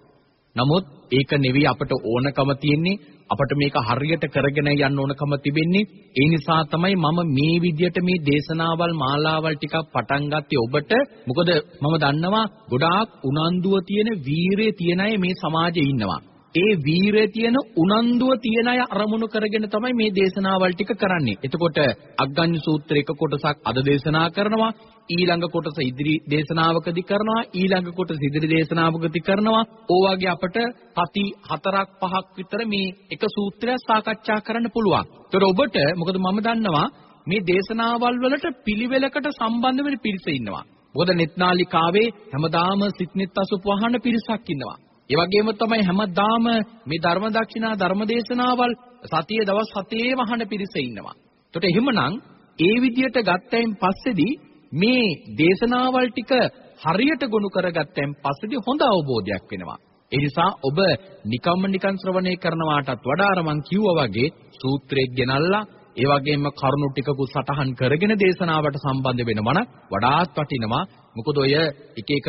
නමුත් ඒක නෙවෙයි අපට ඕනකම තියෙන්නේ අපට මේක හරියට කරගෙන යන්න ඕනකම තිබෙන්නේ. ඒ නිසා තමයි මම මේ විදියට මේ දේශනාවල් මාලාවල් ටිකක් පටන් ගත්තේ ඔබට. මොකද මම දන්නවා ගොඩාක් උනන්දුව තියෙන වීරිය තියෙන අය මේ සමාජයේ ඉන්නවා. ඒ වීරය තියෙන උනන්දුව තියෙන අය අරමුණු කරගෙන තමයි මේ දේශනාවල් ටික කරන්නේ. එතකොට අග්ගඤ්ඤ සූත්‍ර එක කොටසක් අද දේශනා කරනවා. ඊළඟ කොටස ඉදිරි දේශනාවකදී කරනවා. ඊළඟ කොටස ඉදිරි දේශනාවකදී කරනවා. ඕවාගේ අපට පති හතරක් පහක් විතර මේ එක සූත්‍රයක් සාකච්ඡා කරන්න පුළුවන්. ඒතර ඔබට මොකද මම දන්නවා මේ දේශනාවල් වලට පිළිවෙලකට සම්බන්ධ වෙන පිරිස ඉන්නවා. මොකද netනාලිකාවේ හැමදාම සිත්නිත් අසුප වහන පිරිසක් ඉන්නවා. ඒ වගේම තමයි හැමදාම මේ ධර්ම දක්ෂිනා ධර්ම දේශනාවල් සතියේ දවස් 7 වහන පිරිස ඉන්නවා. එතකොට එහෙමනම් ඒ විදියට ගත්තයින් පස්සේදී මේ දේශනාවල් ටික හරියට ගොනු කරගත්තයින් පස්සේදී හොඳ අවබෝධයක් වෙනවා. ඒ නිසා ඔබ නිකම්ම නිකන් ශ්‍රවණය කරනවාටත් වඩා අර මං කිව්වා වගේ සූත්‍රයක් ගෙනල්ලා ඒ වගේම කරුණු ටිකකුත් සටහන් කරගෙන දේශනාවට සම්බන්ධ වෙනවා නම් වඩාත් වටිනවා මොකද ඔය එක එක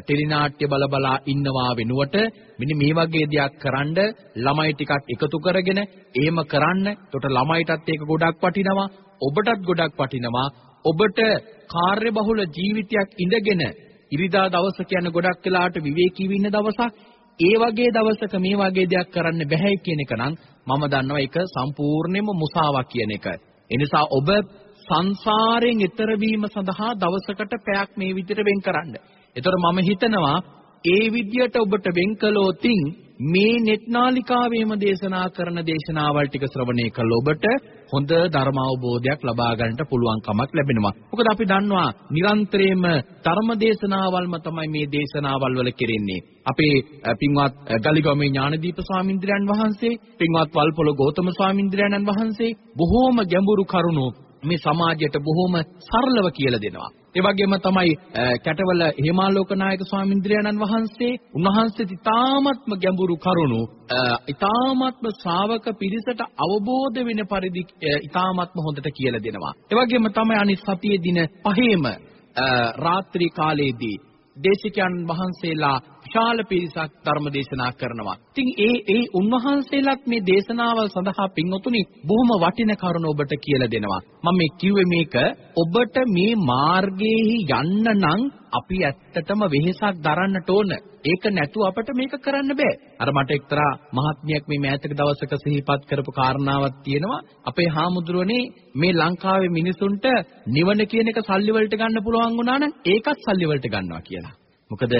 ටෙලිනාට්‍ය බල බලා ඉන්නවා වෙනුවට මෙන්න මේ වගේ දෙයක් කරන්ඩ ළමයි ටිකක් එකතු කරගෙන එහෙම කරන්න. එතකොට ළමයිටත් ඒක ගොඩක් වටිනවා. ඔබටත් ගොඩක් වටිනවා. ඔබට කාර්යබහුල ජීවිතයක් ඉඳගෙන ඉරිදා දවස කියන්නේ ගොඩක් වෙලාවට විවේකීව ඉන්න දවසක්. ඒ වගේ දවසක මේ වගේ දෙයක් කරන්න බෑ කියන එක නම් මම දන්නවා ඒක සම්පූර්ණයෙන්ම මුසාවක් කියන එක. ඒ නිසා ඔබ සංසාරයෙන් එතර වීම සඳහා දවසකට පැයක් මේ විදිහට වෙන් කරන්න. ඒතර මම හිතනවා ඒ විදියට ඔබට වෙන් කළොතින් මේ net නාලිකාවේම දේශනා කරන දේශනාවල් ටික ශ්‍රවණය කළ ඔබට හොඳ ධර්ම අවබෝධයක් ලබා ගන්නට පුළුවන්කමක් ලැබෙනවා. මොකද අපි දන්නවා නිරන්තරයෙන්ම ධර්ම දේශනාවල්ම තමයි මේ දේශනාවල් වල කෙරෙන්නේ. අපේ පින්වත් ගලිගොමේ ඥානදීප ස්වාමින්ද්‍රයන් වහන්සේ, පින්වත් වල්පොල ගෞතම ස්වාමින්ද්‍රයන් වහන්සේ බොහෝම ගැඹුරු කරුණු මේ සමාජයට බොහොම සරලව කියලා දෙනවා. ඒ වගේම තමයි කැටවල හේමාලෝකනායක ස්වාමීන්ද්‍රයන්න් වහන්සේ උන්වහන්සේ ඉතාමත්ම ගැඹුරු කරුණු ඉතාමත්ම ශ්‍රාවක පිරිසට අවබෝධ වෙන පරිදි ඉතාමත්ම හොඳට කියලා දෙනවා. ඒ වගේම තමයි අනිත් සතියේ දින පහේම රාත්‍රී කාලයේදී දේශිකයන් වහන්සේලා විශාල පිරිසක් ධර්ම දේශනා කරනවා. ඉතින් ඒ ඒ උන්වහන්සේලාත් මේ දේශනාවල් සඳහා පින්වතුනි බොහොම වටින කරුණ ඔබට කියලා දෙනවා. මම මේ කිව්වේ මේක ඔබට මේ මාර්ගයේහි යන්න නම් අපි ඇත්තටම වෙහෙසක් දරන්නට ඕන. ඒක නැතුව අපිට මේක කරන්න බෑ. අර මට එක්තරා මහත්මියක් මේ මෑතක දවසක සිහිපත් කරපු කාරණාවක් තියෙනවා. අපේ හාමුදුරුවනේ මේ ලංකාවේ මිනිසුන්ට නිවන කියන එක සල්ලි වලට ගන්න පුළුවන් වුණා නම් ඒකත් සල්ලි වලට ගන්නවා කියලා. මොකද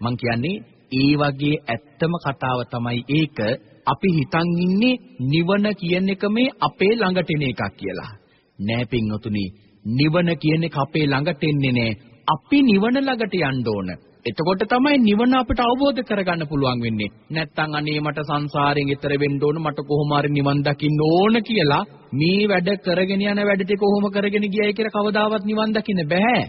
මං කියන්නේ ඒ වගේ ඇත්තම කතාව තමයි ඒක අපි හිතන් ඉන්නේ නිවන කියන එක මේ අපේ ළඟට එන එකක් කියලා. නෑ පින්වතුනි නිවන කියන එක අපේ ළඟට එන්නේ නෑ. අපි නිවන ළඟට යන්න ඕන. එතකොට තමයි නිවන අපිට අවබෝධ කරගන්න පුළුවන් වෙන්නේ. නැත්තම් අනේ මට සංසාරයෙන් ඈතර වෙන්න ඕන මට කොහොම හරි නිවන් දකින්න ඕන කියලා මේ වැඩ කරගෙන යන වැඩ ටික කොහොම කරගෙන ගියයි කියලා කවදාවත් නිවන් දකින්න බෑ.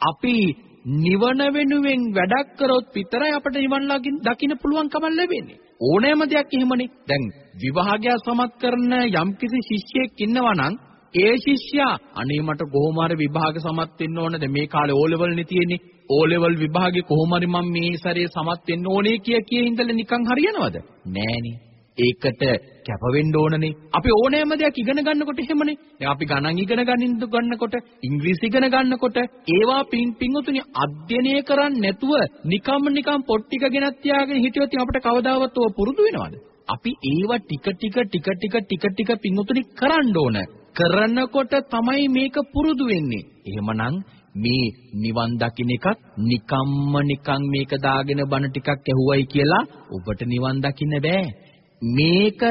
අපි නිවන වෙනුවෙන් වැඩක් කරොත් විතරයි අපිට නිවන් දකින්න පුළුවන්කම ලැබෙන්නේ. ඕනෑම දෙයක් එහෙමනේ. දැන් විවාහය සමත් කරන යම්කිසි ශිෂ්‍යයෙක් ඉන්නවා නම් ඒ ශිෂ්‍යයා අනේ මට කොහොම හරි විභාග සමත් වෙන්න ඕනද මේ කාලේ ඕ ලෙවල් නේ තියෙන්නේ ඕ ලෙවල් විභාගේ කොහොම හරි මම මේ සැරේ සමත් වෙන්න ඕනේ කිය කිය ඉඳලා නිකන් හරියනවද නෑනේ ඒකට කැප වෙන්න ඕනනේ. අපි ඕනෑම දෙයක් ඉගෙන ගන්නකොට එහෙමනේ. දැන් අපි ගණන් ඉගෙන ගන්න ගන්නකොට, ඉංග්‍රීසි ඉගෙන ගන්නකොට ඒවා පින් පින්තුනි අධ්‍යයනය කරන්නේ නැතුව නිකම්ම නිකම් පොත් ටික ගෙනත් තියාගෙන හිටියොත් අපිට කවදාවත් ඔය පුරුදු වෙනවද? අපි ඒවා ටික ටික ටික ටික ටික ටික පින්තුනි කරන්න ඕන. කරනකොට තමයි මේක පුරුදු වෙන්නේ. එහෙමනම් මේ නිවන් දකින්න එකත් නිකම්ම නිකන් මේක දාගෙන බණ ටිකක් ඇහුවයි කියලා ඔබට නිවන් දකින්න බෑ. මේක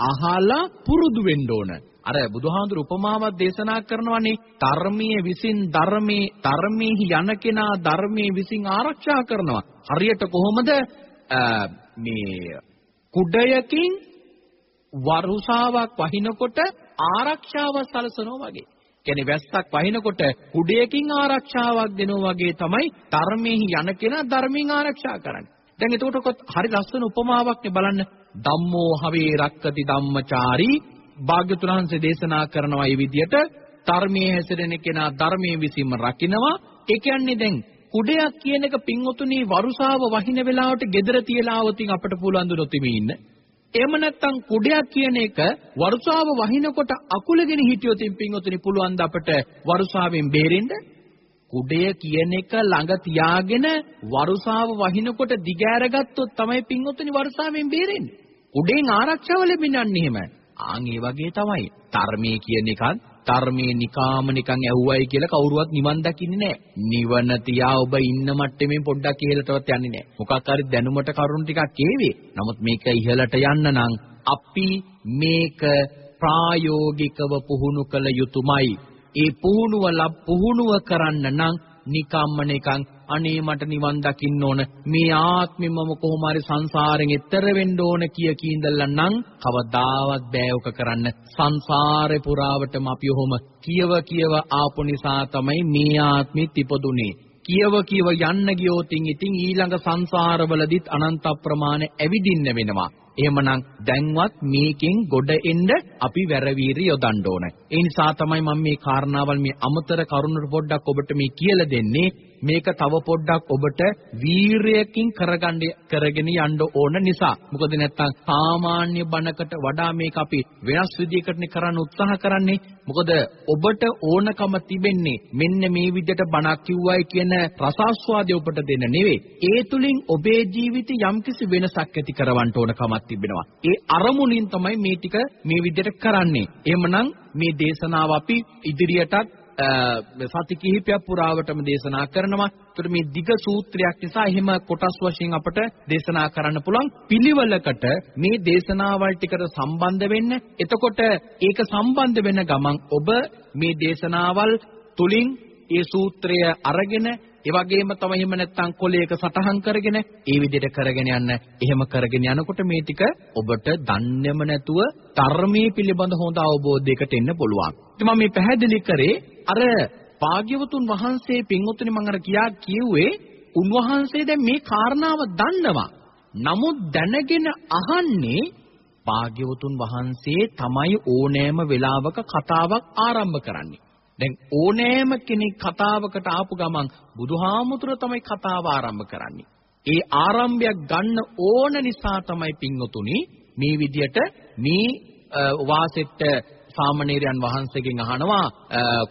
අහලා පුරුදු වෙන්න ඕන. අර බුදුහාඳුර උපමාවක් දේශනා කරනවානේ ධර්මයේ විසින් ධර්මයේ ධර්මයේ යන කෙනා ධර්මයේ විසින් ආරක්ෂා කරනවා. හරියට කොහොමද මේ කුඩයකින් වරුසාවක් වහිනකොට ආරක්ෂාව සලසනවා වගේ. කියන්නේ වැස්සක් වහිනකොට කුඩයකින් ආරක්ෂාවක් දෙනවා වගේ තමයි ධර්මයේ යන කෙනා ධර්මයෙන් ආරක්ෂා කරන්නේ. දැන් එතකොට හරි ලස්සන උපමාවක් නේ බලන්න. ධම්මෝ හවේ රක්කති ධම්මචාරී භාග්‍යතුන් වහන්සේ දේශනා කරනවා මේ විදිහට ධර්මයේ හැසිරෙන කෙනා ධර්මයේ විසින්ම රකින්නවා. ඒ කියන්නේ දැන් කුඩයක් කියන එක පින්වතුනි වරුසාව වහින වෙලාවට gedara තියලා આવතින් අපිට පුළුවන් දුනොත් ඉන්න එහෙම නැත්නම් කුඩයක් කියන එක වරුසාව වහිනකොට අකුලගෙන හිටියොත් පින්වතුනි පුළුවන් ද අපට වරුසාවෙන් බේරෙන්න? කුඩය කියන එක ළඟ තියාගෙන වරුසාව වහිනකොට දිගෑරගත්තොත් තමයි පින්වතුනි වරුසාවෙන් බේරෙන්නේ. කුඩෙන් ආරක්ෂාව ලැබෙනන්නේ එහෙම. ආන් ඒ වගේ තමයි. ධර්මයේ කියන එකත් ධර්මයේ නිකාම නිකන් ඇහුවයි කියලා කවුරුවත් නිවන් දකින්නේ නැහැ. නිවන තියා ඔබ ඉන්න මට්ටමින් පොඩ්ඩක් ඉහළටවත් යන්නේ නැහැ. මොකක් හරි දැනුමට කරුණු ටිකක් ඒවේ. නමුත් මේක ඉහළට යන්න නම් අපි මේක ප්‍රායෝගිකව පුහුණු කළ යුතුමයි. ඒ පුහුණුව ලබ පුහුණුව කරන්න නම් නිකම්ම නිකං අනේ මට නිවන් දකින්න ඕන. මේ ආත්මෙ මම කොහොම හරි සංසාරෙන් එතර වෙන්න ඕන කිය කීඳලා නම් කවදාවත් බෑ ඔක කරන්න. සංසාරේ පුරාවටම අපි ඔහොම කියව කියව ආපු නිසා තමයි මේ ආත්මෙත් ඉපදුනේ. කියව කියව යන්න ගියොතින් ඉතින් ඊළඟ සංසාරවලදීත් අනන්ත ප්‍රමාණ ඇවිදින්න වෙනවා. එහෙමනම් දැන්වත් මේකෙන් ගොඩ එන්න අපි වැරවීරි යොදන්න ඕන. ඒ නිසා තමයි මම මේ කාරණාවල් මේ අමතර කරුණු පොඩ්ඩක් ඔබට මේ කියලා දෙන්නේ. මේක තව පොඩ්ඩක් ඔබට වීරයකින් කරගන්න කරගෙන යන්න ඕන නිසා. මොකද නැත්තම් සාමාන්‍ය බණකට වඩා මේක අපි වෙනස් විදිහකටනේ කරන්න උත්සාහ කරන්නේ. මොකද ඔබට ඕනකම තිබෙන්නේ මෙන්න මේ විදිහට බණක් කිව්වයි කියන රසාස්වාදය ඔබට දෙන්න නෙවෙයි. ඒ තුලින් ඔබේ ජීවිතේ යම්කිසි වෙනසක් ඇති කරවන්න ඕන කමක් තිබෙනවා. ඒ අරමුණින් තමයි මේ ටික මේ විදිහට කරන්නේ. එහෙමනම් මේ දේශනාව අපි ඉදිරියටත් සති කිහිපයක් පුරාවටම දේශනා කරනවා. ඒතර මේ දිග සූත්‍රයක් නිසා එහෙම කොටස් වශයෙන් අපට දේශනා කරන්න පුළුවන් පිළිවෙලකට මේ දේශනාවල් ටිකට සම්බන්ධ වෙන්න. එතකොට ඒක සම්බන්ධ වෙන ගමන් ඔබ මේ දේශනාවල් තුලින් ඒ සූත්‍රය අරගෙන ඒ වගේම තමයි එහෙම නැත්නම් කොලයක සටහන් කරගෙන ඒ විදිහට කරගෙන යන්න. එහෙම කරගෙන යනකොට මේ ටික ඔබට දන්නේම නැතුව ධර්මයේ පිළිබඳ හොඳ අවබෝධයකට එන්න පුළුවන්. ඉතින් මම මේ පැහැදිලි කරේ අර භාග්‍යවතුන් වහන්සේ පින්වතුනි මම අර කියා කිව්වේ උන්වහන්සේ දැන් මේ කාරණාව දන්නවා. නමුත් දැනගෙන අහන්නේ භාග්‍යවතුන් වහන්සේ තමයි ඕනෑම වෙලාවක කතාවක් ආරම්භ කරන්නේ. දැන් ඕනෑම කෙනෙක් කතාවකට ආපු ගමන් බුදුහාමුදුර තමයි කතාව ආරම්භ කරන්නේ. ඒ ආරම්භයක් ගන්න ඕන නිසා තමයි පින්වතුනි මේ විදියට මේ වාසෙට්ට සාමණේරයන් වහන්සේගෙන් අහනවා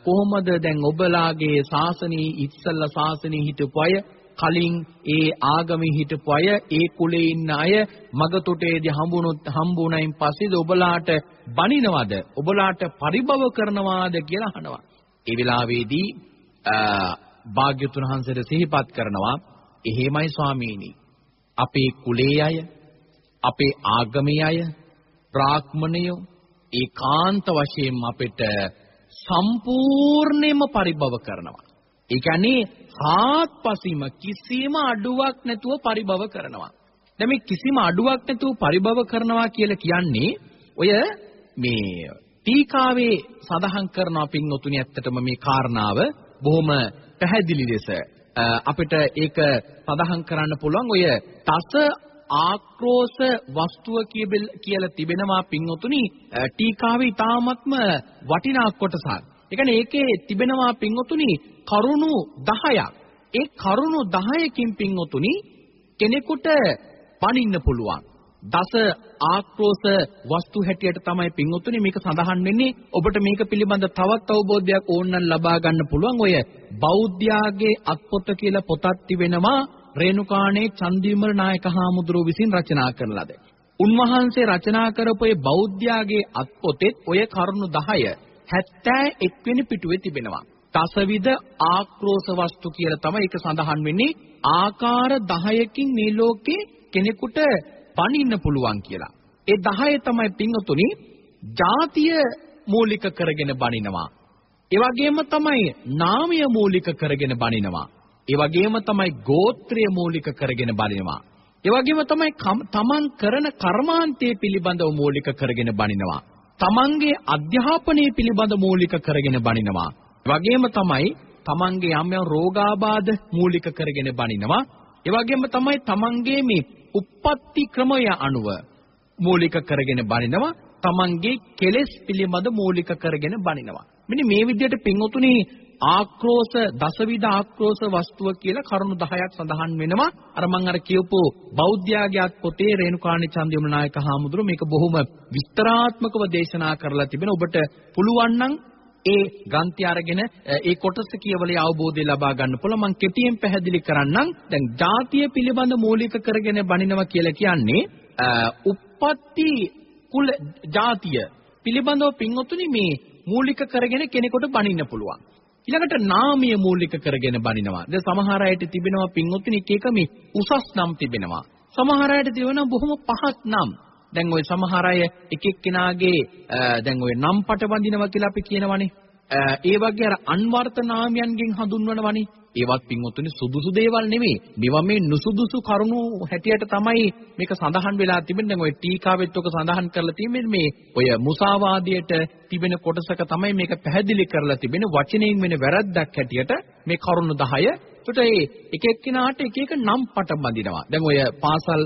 කොහොමද දැන් ඔබලාගේ ශාසනී ඉස්සල්ලා ශාසනී හිටපු අය කලින් ඒ ආගමේ හිටපු අය ඒ කුලේ ඉන්න අය මගතොටේදී හම්බුනොත් හම්බුණයින් පස්සේද ඔබලාට බනිනවද ඔබලාට පරිභව කරනවාද කියලා අහනවා ඒ වෙලාවේදී භාග්‍යතුන් වහන්සේට සිහිපත් කරනවා එහෙමයි ස්වාමීනි අපේ කුලේ අය අපේ ආගමේ අය බ්‍රාහ්මණයෝ ඒකාන්ත වශයෙන් අපිට සම්පූර්ණයෙන්ම පරිභව කරනවා. ඒ කියන්නේ හාත්පසින්ම කිසිම අඩුවක් නැතුව පරිභව කරනවා. දැන් මේ කිසිම අඩුවක් නැතුව පරිභව කරනවා කියලා කියන්නේ ඔය මේ ටීකාවේ සඳහන් කරනවා පින්වතුනි ඇත්තටම මේ කාරණාව බොහොම පැහැදිලි ලෙස අපිට ඒක සඳහන් කරන්න පුළුවන් ඔය තස ආක්‍රෝෂ වස්තුව කියලා තිබෙනවා පින්වතුනි ටීකාවේ ඊ타මත්ම වටිනා කොටසක්. ඒ කියන්නේ ඒකේ තිබෙනවා පින්වතුනි කරුණු 10ක්. ඒ කරුණු 10කින් පින්වතුනි කෙනෙකුට පණින්න පුළුවන්. දස ආක්‍රෝෂ වස්තු හැටියට තමයි පින්වතුනි මේක සඳහන් වෙන්නේ. ඔබට මේක පිළිබඳ තවත් අවබෝධයක් ඕනනම් ලබා ගන්න පුළුවන්. ඔය බෞද්ධයාගේ අත්පොත කියලා පොතක් තිබෙනවා. රේණුකාණේ චන්දිවිමල නායක හාමුදුරුව විසින් රචනා කරන ලද. උන්වහන්සේ රචනා කරපු ඒ බෞද්ධයාගේ අත්පොතෙත් ඔය කරුණු 10 71 වෙනි පිටුවේ තිබෙනවා. දසවිධ ආක්‍රෝෂ වස්තු කියලා තමයි ඒක සඳහන් වෙන්නේ. ආකාර 10කින් මේ ලෝකේ කෙනෙකුට පණින්න පුළුවන් කියලා. ඒ 10 තමයි පින්වතුනි ජාතිය මූලික කරගෙන බණිනවා. ඒ වගේම තමයි නාමය මූලික කරගෙන බණිනවා. ඒ වගේම තමයි ගෝත්‍රය මූලික කරගෙන බලිනවා. ඒ වගේම තමයි තමන් කරන කර්මාන්තයේ පිළිබඳව මූලික කරගෙන බණිනවා. තමන්ගේ අධ්‍යාපනය පිළිබඳ මූලික කරගෙන බණිනවා. වගේම තමයි තමන්ගේ යම් යම් රෝගාබාධ මූලික කරගෙන බණිනවා. ඒ වගේම තමයි තමන්ගේ මේ උප්පත්ති ක්‍රමය අනුව මූලික කරගෙන බණිනවා. තමන්ගේ කෙලෙස් පිළිබඳ මූලික කරගෙන බණිනවා. මෙන්න මේ විදිහට පින්වතුනි ආක්‍රෝෂ දසවිධ ආක්‍රෝෂ වස්තුව කියලා කරුණු 10ක් සඳහන් වෙනවා. අර මම අර කියපු බෞද්ධයාගේත් පොතේ රේණුකාණී චන්දියමුණ නායක හාමුදුරුව මේක බොහොම විස්තරාත්මකව දේශනා කරලා තිබෙන ඔබට පුළුවන් නම් ඒ ග්‍රන්ථය අරගෙන ඒ කොටස කියවලේ අවබෝධය ලබා ගන්න පුළුවන්. මම කෙටියෙන් පැහැදිලි කරන්නම්. දැන් ජාතිය පිළිබඳ මූලික කරගෙන බණිනවා කියලා කියන්නේ උප්පත්ති කුල ජාතිය පිළිබඳව පින්වතුනි මේ මූලික කරගෙන කෙනෙකුට බණින්න පුළුවන්. ඊළඟට නාමය මූලික කරගෙන බණිනවා දැන් සමහර අයට තිබෙනවා පින්වතුනි එක එක මේ උසස් නම් තිබෙනවා. සමහර අයට තිබෙනවා බොහොම පහත් නම්. දැන් ওই සමහර අය එක එක්කෙනාගේ දැන් ওই නම් පට බඳිනවා කියලා අපි කියනවනේ. ඒ වගේ අර අන්වර්ථ නාමයන්ගෙන් හඳුන්වනවනේ. ඒවත් පින්වත්තුනි සුදුසු දේවල් නෙමෙයි. මේවා මේ නුසුදුසු කරුණු හැටියට තමයි මේක සඳහන් වෙලා තිබෙන්නේ. දැන් ওই ටීකාවෙත් ඔක සඳහන් කරලා තියෙන්නේ මේ ඔය මුසාවාදයට තිබෙන කොටසක තමයි මේක පැහැදිලි කරලා තිබෙන්නේ. වචනයෙන් වෙන වැරද්දක් හැටියට මේ කරුණු 10 එතකොට මේ එක එක්කිනාට එක එක නම් පට බඳිනවා. දැන් ඔය පාසල්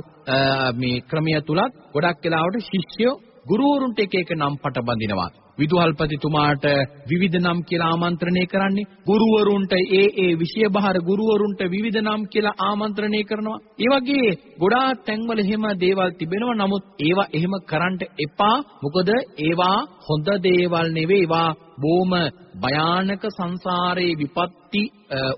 මේ ක්‍රමය තුලත් ගොඩක් වෙලාවට ශිෂ්‍යයෝ ගුරුවරුන්ට එක එක නම් පට බඳිනවා. විදුහල්පතිතුමාට විවිධ නම් කියලා ආමන්ත්‍රණය කරන්නේ. ගුරුවරුන්ට ඒ ඒ විෂය බහර ගුරුවරුන්ට විවිධ නම් කියලා ආමන්ත්‍රණය කරනවා. ඒ වගේ ගොඩාක් තැන්වල එහෙම දේවල් තිබෙනවා. නමුත් ඒවා එහෙම කරන්න එපා. මොකද ඒවා හොඳ දේවල් නෙවෙයි. ඒවා බොහොම භයානක සංසාරේ විපත්ති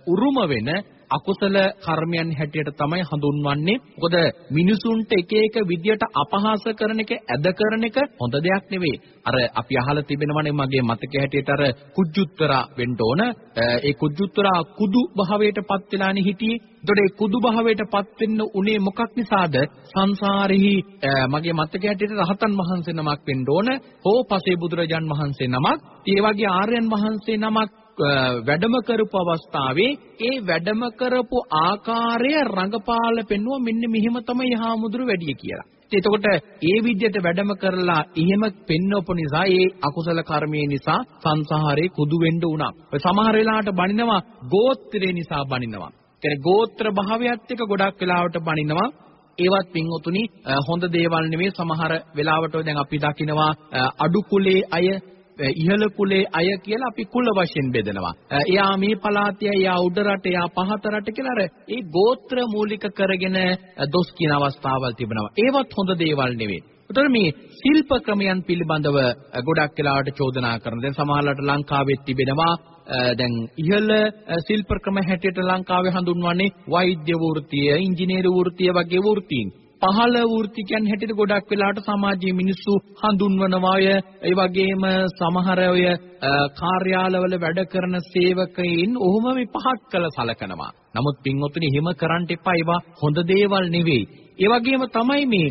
උරුම වෙන අකුසල කර්මයන් හැටියට තමයි හඳුන්වන්නේ. මොකද මිනිසුන්ට එක එක විදියට අපහාස කරන එක, ඇද කරන එක හොඳ දෙයක් නෙවෙයි. අර අපි අහලා තිබෙනවනේ මගේ මතකයේ හැටියට අර කුජුත්තරා වෙන්න ඕන. ඒ කුජුත්තරා කුදු භාවයට පත් වෙලානේ හිටියේ. එතකොට ඒ කුදු භාවයට පත් වෙන්න උනේ මොකක් නිසාද? සංසාරෙහි මගේ මතකයේ හැටියට රහතන් වහන්සේ නමක් වෙන්න ඕන. හෝ පසේ බුදුරජාන් වහන්සේ නමක්. ඒ වගේ ආර්යයන් වහන්සේ නමක් වැඩම කරපු අවස්ථාවේ ඒ වැඩම කරපු ආකාරය රඟපාල පෙන්නුව මෙන්න මෙහිම තමයි හාමුදුරු වැඩි කියලා. එතකොට ඒ විදිහට වැඩම කරලා එහෙම පෙන්වපු නිසා ඒ අකුසල කර්මයේ නිසා සංසාරේ කුදු වෙන්න උනා. ඔය සමහර වෙලාවට බනිනවා ගෝත්‍රේ නිසා බනිනවා. කියන්නේ ගෝත්‍ර භාවයත් එක්ක ගොඩක් වෙලාවට බනිනවා. ඒවත් පින්වතුනි හොඳ දේවල් නෙමෙයි සමහර වෙලාවට දැන් අපි දකිනවා අඩු කුලේ අය ඉහළ කුලේ අය කියලා අපි කුල වශයෙන් බෙදනවා. එයා මේ පළාතේ, එයා උඩ රට, එයා පහත රට කියලා අර ඒ ගෝත්‍ර මූලික කරගෙන දොස් කියන අවස්ථාවල් තිබෙනවා. ඒවත් හොඳ දේවල් නෙවෙයි. උතර මේ ශිල්ප ක්‍රමයන් පිළිබඳව ගොඩක් වෙලාවට චෝදනා කරන. දැන් සමහරවිට ලංකාවෙත් තිබෙනවා දැන් ඉහළ ශිල්ප ක්‍රම හැටියට ලංකාවේ හඳුන්වන්නේ වෛද්‍ය වෘත්තිය, ඉංජිනේරු වෘත්තිය වගේ වෘත්තීන්. පහළ වෘත්තිකයන් හැටියට ගොඩක් වෙලාවට සමාජයේ මිනිස්සු හඳුන්වනවා අය ඒ වගේම සමහර අය කාර්යාලවල වැඩ කරන සේවකයින් ඔහොම මේ පහත් කළ සලකනවා. නමුත් පින්වත්නි එහෙම කරන්න එපා. ඒවා හොඳ දේවල් නෙවෙයි. ඒ වගේම තමයි මේ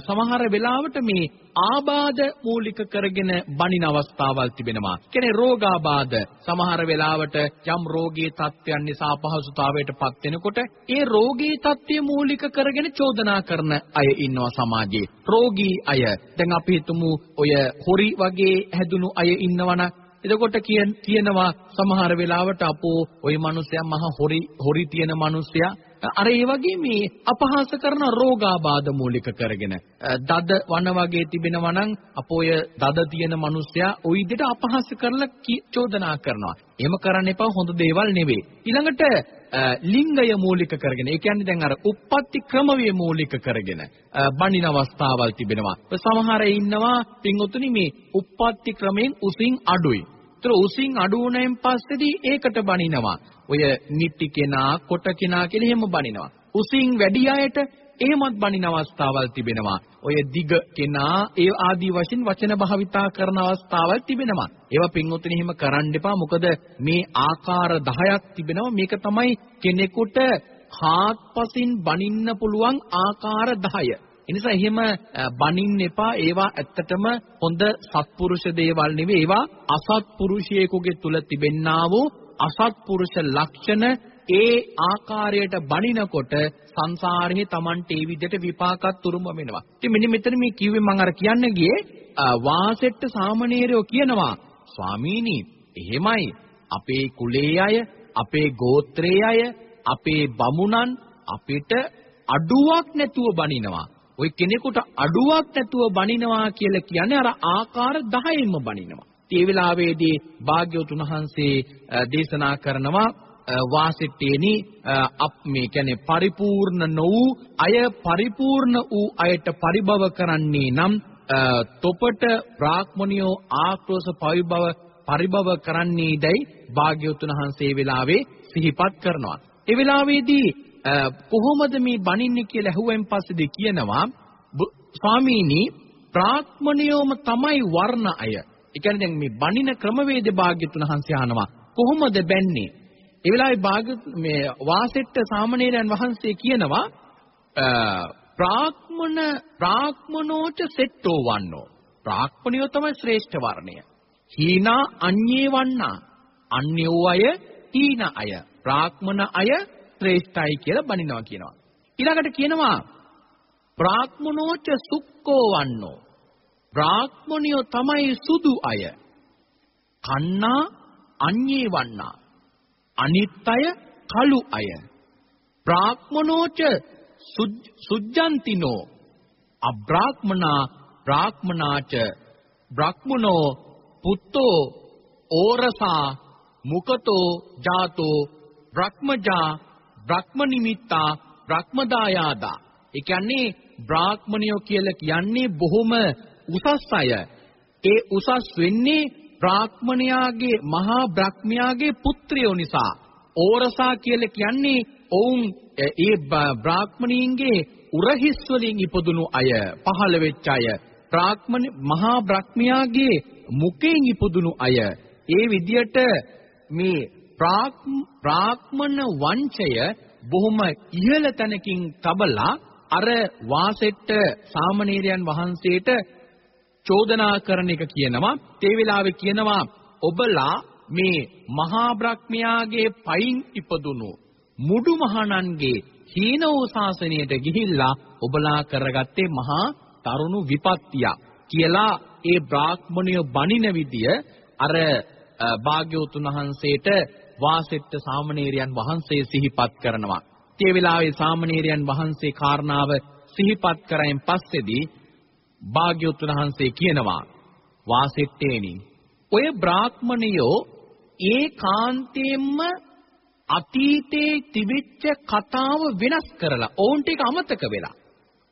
සමහර වෙලාවට මේ ආබාධ මූලික කරගෙන බණින අවස්ථාවල් තිබෙනවා. කියන්නේ රෝගාබාධ සමහර වෙලාවට යම් රෝගී තත්ත්වයන් නිසා අපහසුතාවයට පත් වෙනකොට ඒ රෝගී තත්ත්වය මූලික කරගෙන චෝදනා කරන අය ඉන්නවා සමාජයේ. රෝගී අය. දැන් අපි හිතමු ඔය හොරි වගේ හැදුණු අය ඉන්නවනම් එතකොට කියන කියනවා සමහර වෙලාවට අපෝ ওই මිනිසයා මහ හොරි හොරි තියෙන මිනිසයා අර ඒ වගේ මේ අපහාස කරන රෝගාබාධ මූලික කරගෙන දද වන වගේ තිබෙනවා නම් අපෝය දද තියෙන මිනිස්සයා ওই විදිහට අපහාස කරලා චෝදනා කරනවා. එහෙම කරන්න එපා හොඳ දේවල් නෙවෙයි. ඊළඟට ලිංගය මූලික කරගෙන ඒ කියන්නේ දැන් අර උප්පත්ති ක්‍රමවේය මූලික කරගෙන බණින අවස්ථාවල් තිබෙනවා. සමහර අය ඉන්නවා පින්වතුනි මේ උප්පත්ති ක්‍රමයෙන් උසින් අඩුයි. ඒතර උසින් අඩු වුණෙන් පස්සේදී ඒකට බණිනවා. ඔය නිට්ටි කෙනා, කොට කෙනා කියලා එහෙම බණිනවා. උසින් වැඩි අයට එහෙමත් බණින අවස්ථාවල් තිබෙනවා. ඔය දිග කෙනා ඒ ආදී වශයෙන් වචන භාවිතා කරන අවස්ථාවල් තිබෙනවා. ඒවා පින්වතුනි එහෙම කරන්න එපා. මොකද මේ ආකාර 10ක් තිබෙනවා. මේක තමයි කෙනෙකුට හාත්පසින් බණින්න පුළුවන් ආකාර 10. එනිසා එහෙම බනින්න එපා. ඒවා ඇත්තටම හොඳ සත්පුරුෂ දේවල් නෙවෙයි. ඒවා අසත්පුරුෂයෙකුගේ තුල තිබෙන්නා වූ අසත්පුරුෂ ලක්ෂණ ඒ ආකාරයට බනිනකොට සංසාරේ Tamante ඒ විදිහට විපාකත් උරුම වෙනවා. ඉතින් මෙන්න මෙතන මේ කිව්වේ මම අර කියන්න ගියේ වාසෙට්ට සාමණේරයෝ කියනවා ස්වාමීනි එහෙමයි අපේ කුලේ අය අපේ ගෝත්‍රයේ අය අපේ බමුණන් අපිට අඩුවක් නැතුව බනිනවා. ওই කෙනෙකුට අඩුවක් නැතුව බනිනවා කියලා කියන්නේ අර ආකාර 10න්ම බනිනවා. ඒ වෙලාවේදී භාග්‍යවතුන් වහන්සේ දේශනා කරනවා වාසිට්ටේනි අප මේ කියන්නේ පරිපූර්ණ නො වූ අය පරිපූර්ණ වූ අයට පරිභව කරන්නේ නම් තොපට බ්‍රාහ්මණියෝ ආක්‍රෝෂ පරිභව පරිභව කරන්නේදයි භාග්‍යවතුන් වහන්සේ වෙලාවේ සිහිපත් කරනවා. ඒ වෙලාවේදී කොහොමද මේ බණින්නේ කියලා ඇහුවෙන් පස්සේදී කියනවා ස්වාමීනි බ්‍රාහ්මණියෝම තමයි වර්ණ අය. ඒ කියන්නේ දැන් මේ බණින ක්‍රමවේද භාග්‍යතුන් වහන්සේ අහනවා කොහොමද බැන්නේ? ඒ වෙලාවේ භාග්‍ය මේ වාසෙට්ට සාමණේරයන් වහන්සේ කියනවා බ්‍රාහ්මණ බ්‍රාහ්මනෝච සෙට්ටෝ වන්නෝ. බ්‍රාහ්මණියෝ තමයි ශ්‍රේෂ්ඨ වර්ණය. හීනා අඤ්ඤේ වන්නා. අන්‍යෝ අය හීන අය. බ්‍රාහ්මණ අය ශ්‍රේෂ්ඨයි කියලා බණිනවා කියනවා. ඊළඟට කියනවා බ්‍රාහ්මනෝච සුක්කෝ වන්නෝ. බ්‍රාහ්මණියෝ තමයි සුදු අය. කන්නා අඤ්ඤේ වන්නා. අනිත් අය කළු අය. බ්‍රාහ්මනෝච සුජ්ජන්තිනෝ අබ්‍රාහ්මනා බ්‍රාහ්මනාච බ්‍රාහ්මනෝ පුත්තෝ ඕරසා මුකතෝ ජාතෝ බ්‍රහ්මජා බ්‍රහ්ම නිමිත්තා බ්‍රහ්මදායාදා ඒ කියන්නේ බ්‍රාහ්මණයෝ කියලා කියන්නේ බොහොම උසස් අය ඒ උසස් වෙන්නේ බ්‍රාහ්මණයාගේ මහා බ්‍රහ්මයාගේ පුත්‍රයෝ නිසා. ඕරසා කියලා කියන්නේ ඔවුන් ඒ බ්‍රාහ්මණීන්ගේ උරහිස් වලින් ඉපදුණු අය පහළ වෙච්ච අය. බ්‍රාහ්මණ මහා බ්‍රහ්මයාගේ මුකෙන් ඉපදුණු අය. ඒ විදියට මේ බ්‍රාහ්මණ වංශය බොහොම ඉහළ තැනකින් තබලා අර වාසෙට්ට සාමණේරයන් වහන්සේට චෝදනා කරන එක කියනවා ඒ වෙලාවේ කියනවා ඔබලා මේ මහා බ්‍රහ්මයාගේ පයින් ඉපදුණු මුඩු මහණන්ගේ හීනෝ ශාසනයට ගිහිල්ලා ඔබලා කරගත්තේ මහා තරුණු විපත්තිය කියලා ඒ බ්‍රාහ්මණය බණින විදිය අර භාග්‍යවතුන් වහන්සේට වාසෙට්ට සාමණේරයන් වහන්සේ සිහිපත් කරනවා. ඒ වෙලාවේ සාමණේරයන් වහන්සේ කාරණාව සිහිපත් කරයින් පස්සේදී භාග්‍යවතුන් වහන්සේ කියනවා වාසෙට්ටේනි ඔය බ්‍රාහ්මණයෝ ඒ කාන්තේම්ම අතීතයේ තිබිච්ච කතාව වෙනස් කරලා ඔවුන්ට ඒක අමතක වෙලා.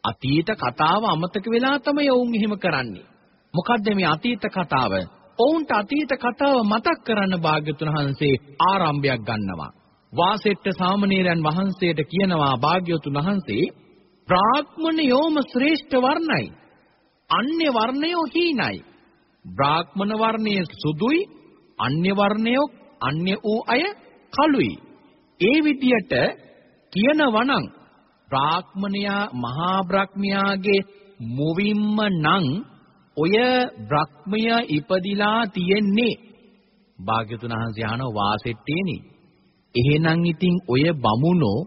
අතීත කතාව අමතක වෙලා තමයි ඔවුන් එහෙම කරන්නේ. මොකද්ද මේ අතීත කතාව? ඔවුන්ට අතීත කතාව මතක් කරන්න භාග්‍යතුන් වහන්සේ ආරම්භයක් ගන්නවා. වාසෙට්ට සාමණේරයන් වහන්සේට කියනවා භාග්‍යවතුන් වහන්සේ බ්‍රාහ්මණයෝම ශ්‍රේෂ්ඨ වර්ණයි. අන්‍ය වර්ණයෝ හීනයි. බ්‍රාහ්මණ වර්ණයේ සුදුයි අන්‍ය වර්ණයෝ අන්‍ය වූ අය කළුයි. ඒ විදියට කියනවනම් බ්‍රාහ්මණයා මහා බ්‍රහ්මයාගේ මුවින්ම නම් ඔය බ්‍රහ්මය ඉපදිලා තියෙන්නේ. භාග්‍යතුන් වහන්සේ ආන වාසෙට්ටේනි එහෙනම් ඉතින් ඔය බමුණෝ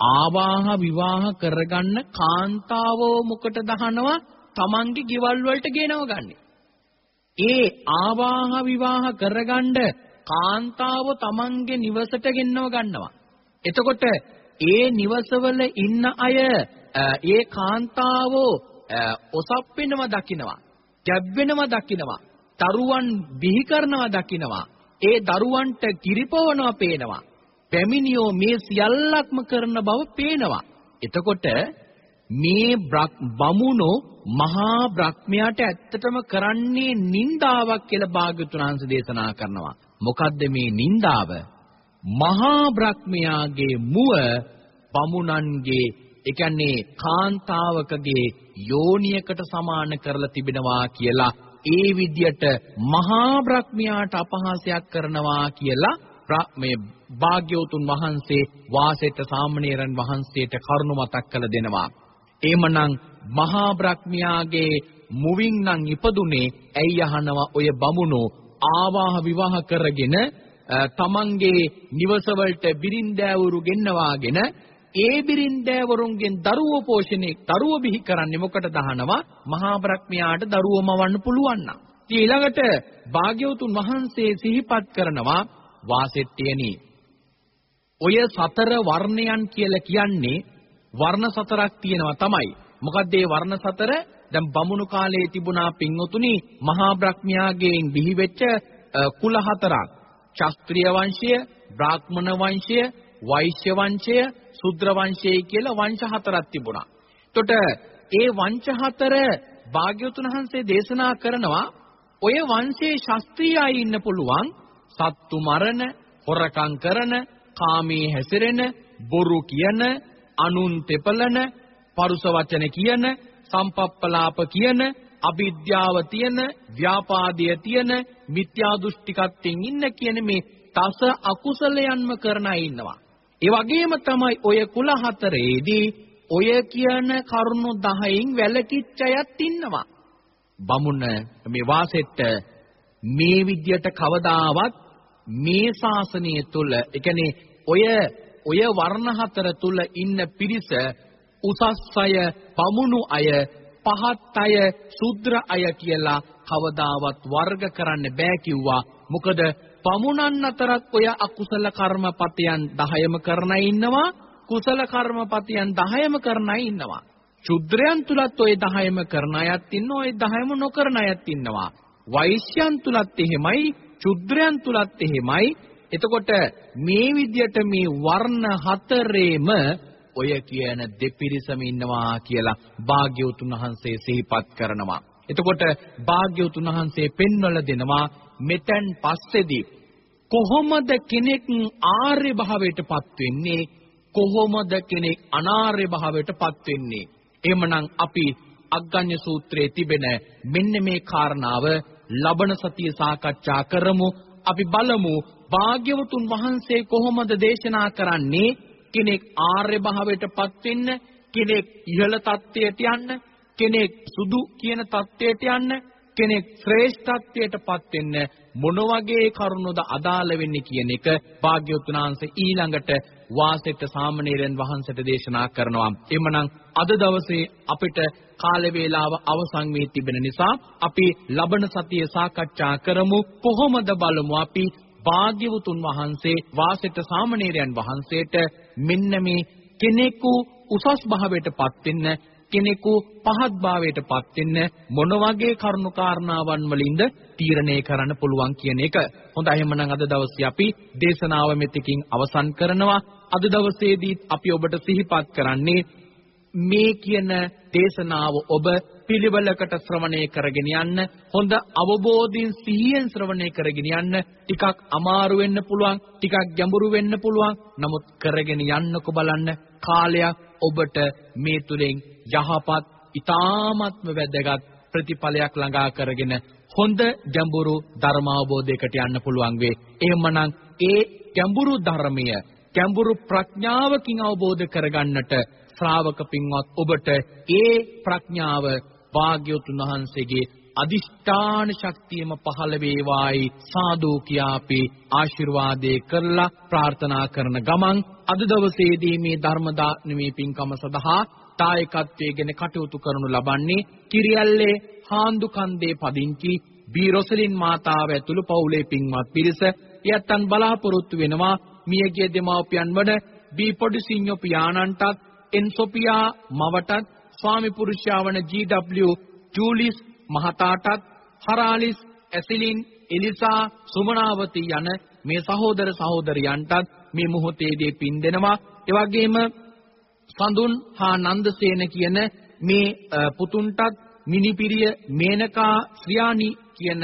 ආවාහ විවාහ කරගන්න කාන්තාවෝ මොකට දහනවා? Tamange ගෙවල් වලට ගෙනව ගන්නේ. ඒ ආවාහ විවාහ කරගන්න කාන්තාව Tamange නිවසට ගෙන්නව ගන්නවා. එතකොට ඒ නිවසවල ඉන්න අය ඒ කාන්තාවෝ ඔසප් වෙනව දකිනවා. ගැබ් වෙනව දකිනවා. දරුවන් බිහි කරනවා දකිනවා. ඒ දරුවන්ට කිරිපවනවා පේනවා. පැමිණියෝ මේ සියල්ලක්ම කරන බව පේනවා. එතකොට මේ බමුණෝ මහා බ්‍රහ්මයාට ඇත්තටම කරන්නේ නින්දාවක් කියලා භාග්‍යතුන් වහන්සේ දේශනා කරනවා. මොකද්ද මේ නින්දාව? මහා බ්‍රහ්මයාගේ මුව බමුණන්ගේ ඒ කියන්නේ කාන්තාවකගේ යෝනියකට සමාන කරලා තිබෙනවා කියලා ඒ විදියට මහා බ්‍රහ්මයාට අපහාසයක් කරනවා කියලා මේ භාග්‍යවතුන් වහන්සේ වාසෙට සාමණේරන් වහන්සේට කරුණ මතක් කළ දෙනවා. එහෙමනම් මහා බ්‍රහ්මයාගේ මුවින් නම් ඉපදුනේ ඇයි අහනවා ඔය බමුණෝ? ආවාහ විවාහ කරගෙන තමන්ගේ නිවස වලට බිරින්දෑවරු ගෙන්නවාගෙන ඒ බිරින්දෑවරුන්ගෙන් දරුවෝ පෝෂණය දරුවෝ බිහි කරන්නේ මොකටද අහනවා? මහා බ්‍රහ්මයාට දරුවෝ මවන්න පුළුවන් නම්. ඊළඟට භාග්‍යවතුන් වහන්සේ සිහිපත් කරනවා වාසෙට්ටියනි ඔය සතර වර්ණයන් කියලා කියන්නේ වර්ණ සතරක් තියෙනවා තමයි. මොකද මේ වර්ණ සතර දැන් බමුණු කාලයේ තිබුණා පින්වතුනි මහා බ්‍රහ්මයාගෙන් බිහිවෙච්ච කුල හතරක්. ශාස්ත්‍රීය වංශය, බ්‍රාහ්මණ වංශය, වෛශ්‍ය වංශය, ශුද්‍ර වංශය කියලා වංශ හතරක් තිබුණා. එතකොට ඒ වංශ හතර භාග්‍යවතුන් වහන්සේ දේශනා කරනවා ඔය වංශයේ ශාස්ත්‍රීය අය ඉන්න පුළුවන් සත්තු මරණ, හොරකම් කරන, කාමී හැසිරෙන, බොරු කියන, අනුන් තෙපලන, පරුස වචන කියන, සම්පප්පලාප කියන, අවිද්‍යාව තියෙන, ව්‍යාපාදය තියෙන, මිත්‍යා දෘෂ්ටිකත්වයෙන් ඉන්න කියන මේ තස අකුසලයන්ම කරන අය ඉන්නවා. ඒ වගේම තමයි ඔය කුල හතරේදී ඔය කියන කරුණු 10න් වැළකිච්ච අයත් ඉන්නවා. බමුණ මේ වාසෙට මේ විද්‍යට කවදාවත් මේ ශාසනය තුල ඒ කියන්නේ ඔය ඔය වර්ණ හතර තුල ඉන්න පිරිස උසස් අය, පමුණු අය, පහත් අය, ශුද්‍ර අය කියලා කවදාවත් වර්ග කරන්න බෑ කිව්වා. මොකද පමුණන් අතරත් ඔය අකුසල කර්මපතයන් 10ම කරන ඉන්නවා, කුසල කර්මපතයන් 10ම කරන ඉන්නවා. ශුද්‍රයන් තුලත් ඔය 10ම කරන අයත් ඉන්නවා, ඔය 10ම නොකරන අයත් ඉන්නවා. වෛශ්‍යයන් තුලත් එහෙමයි, ශුද්‍රයන් තුලත් එහෙමයි. එතකොට මේ විදියට මේ වර්ණ හතරේම ඔය කියන දෙපිරිසම ඉන්නවා කියලා භාග්‍යවතුන් වහන්සේ සිහිපත් කරනවා. එතකොට භාග්‍යවතුන් වහන්සේ පෙන්වලා දෙනවා මෙතෙන් පස්සේදී කොහොමද කෙනෙක් ආර්ය භාවයටපත් වෙන්නේ? කොහොමද කෙනෙක් අනාර්ය භාවයටපත් වෙන්නේ? එහෙමනම් අපි අග්ගඤ්ඤ සූත්‍රයේ තිබෙන මෙන්න මේ කාරණාව ලබන සතිය සාකච්ඡා කරමු. අපි බලමු භාග්‍යවතුන් වහන්සේ කොහොමද දේශනා කරන්නේ කෙනෙක් ආර්ය භාවයටපත් වෙන්න කෙනෙක් ඉහළ තත්ත්වයට යන්න කෙනෙක් සුදු කියන තත්ත්වයට යන්න කෙනෙක් ශ්‍රේෂ්ඨත්වයටපත් වෙන්න මොන වගේ කරුණොද අදාළ වෙන්නේ කියන එක භාග්‍යවතුන් වහන්සේ ඊළඟට වාසෙට සාමණේරයන් වහන්සේට දේශනා කරනවා. එhmenan අද දවසේ අපිට කාල වේලාව අවසන් වී තිබෙන නිසා අපි ලබන සතියේ සාකච්ඡා කරමු කොහොමද බලමු අපි භාග්‍යවතුන් වහන්සේ වාසෙට සාමණේරයන් වහන්සේට මෙන්න මේ කෙනෙකු උසස් භාවයටපත් වෙන්න කෙනෙකු පහත් භාවයටපත් වෙන්න මොන වගේ කරුණු කාරණාවන් වලින්ද තීරණය කරන්න පුළුවන් කියන එක. හොඳයි එහෙනම් අද දවසේ අපි දේශනාව මෙතකින් අවසන් කරනවා. අද දවසේදී අපි ඔබට සිහිපත් කරන්නේ මේ කියන දේශනාව ඔබ පිළිවෙලකට ශ්‍රවණය කරගෙන යන්න හොඳ අවබෝධයෙන් සිහියෙන් ශ්‍රවණය කරගෙන යන්න ටිකක් අමාරු වෙන්න පුළුවන් ටිකක් ගැඹුරු වෙන්න පුළුවන්. නමුත් කරගෙන යන්නකො බලන්න කාලයක් ඔබට මේ තුලින් යහපත් ඊ타ත්ම වැදගත් ප්‍රතිඵලයක් ළඟා කරගෙන හොඳ ගැඹුරු ධර්ම අවබෝධයකට යන්න පුළුවන් වේ. එහෙමනම් ඒ ගැඹුරු ධර්මය ගැඹුරු ප්‍රඥාවකින් අවබෝධ කරගන්නට ශ්‍රාවක පින්වත් ඔබට ඒ ප්‍රඥාව භාග්‍යවතුන් වහන්සේගේ අදිෂ්ඨාන ශක්තියම පහළ වේවායි සාදු කියා අපි ආශිර්වාදේ කරලා ප්‍රාර්ථනා කරන ගමන් අද දවසේදී මේ ධර්ම දානමේ පින්කම සඳහා දායකත්වයෙන් කටයුතු කරනු ලබන්නේ කිරියල්ලේ හාන්දු කන්දේ පදිංචි බී රොසලින් මාතාව ඇතුළු පවුලේ පින්වත් පිරිස යත්තන් බලාපොරොත්තු වෙනවා මියගිය දෙමව්පියන් වන බී පොඩි සිඤ්ඤෝ පියාණන්ටත් එන් සොපියා මවටත් ස්වාමි පුරුෂයා වන ජී.ඩබ්ලිව් ජූලිස් මහතාටත් හරාලිස් ඇසිලින් එලිසා සුමනාවති යන මේ සහෝදර සහෝදරියන්ටත් මේ මොහොතේදී පින් දෙනවා. ඒ වගේම සඳුන් හා නන්දසේන කියන මේ පුතුන්ටත් මිනිපිරිය මේනකා ශ්‍රියානි කියන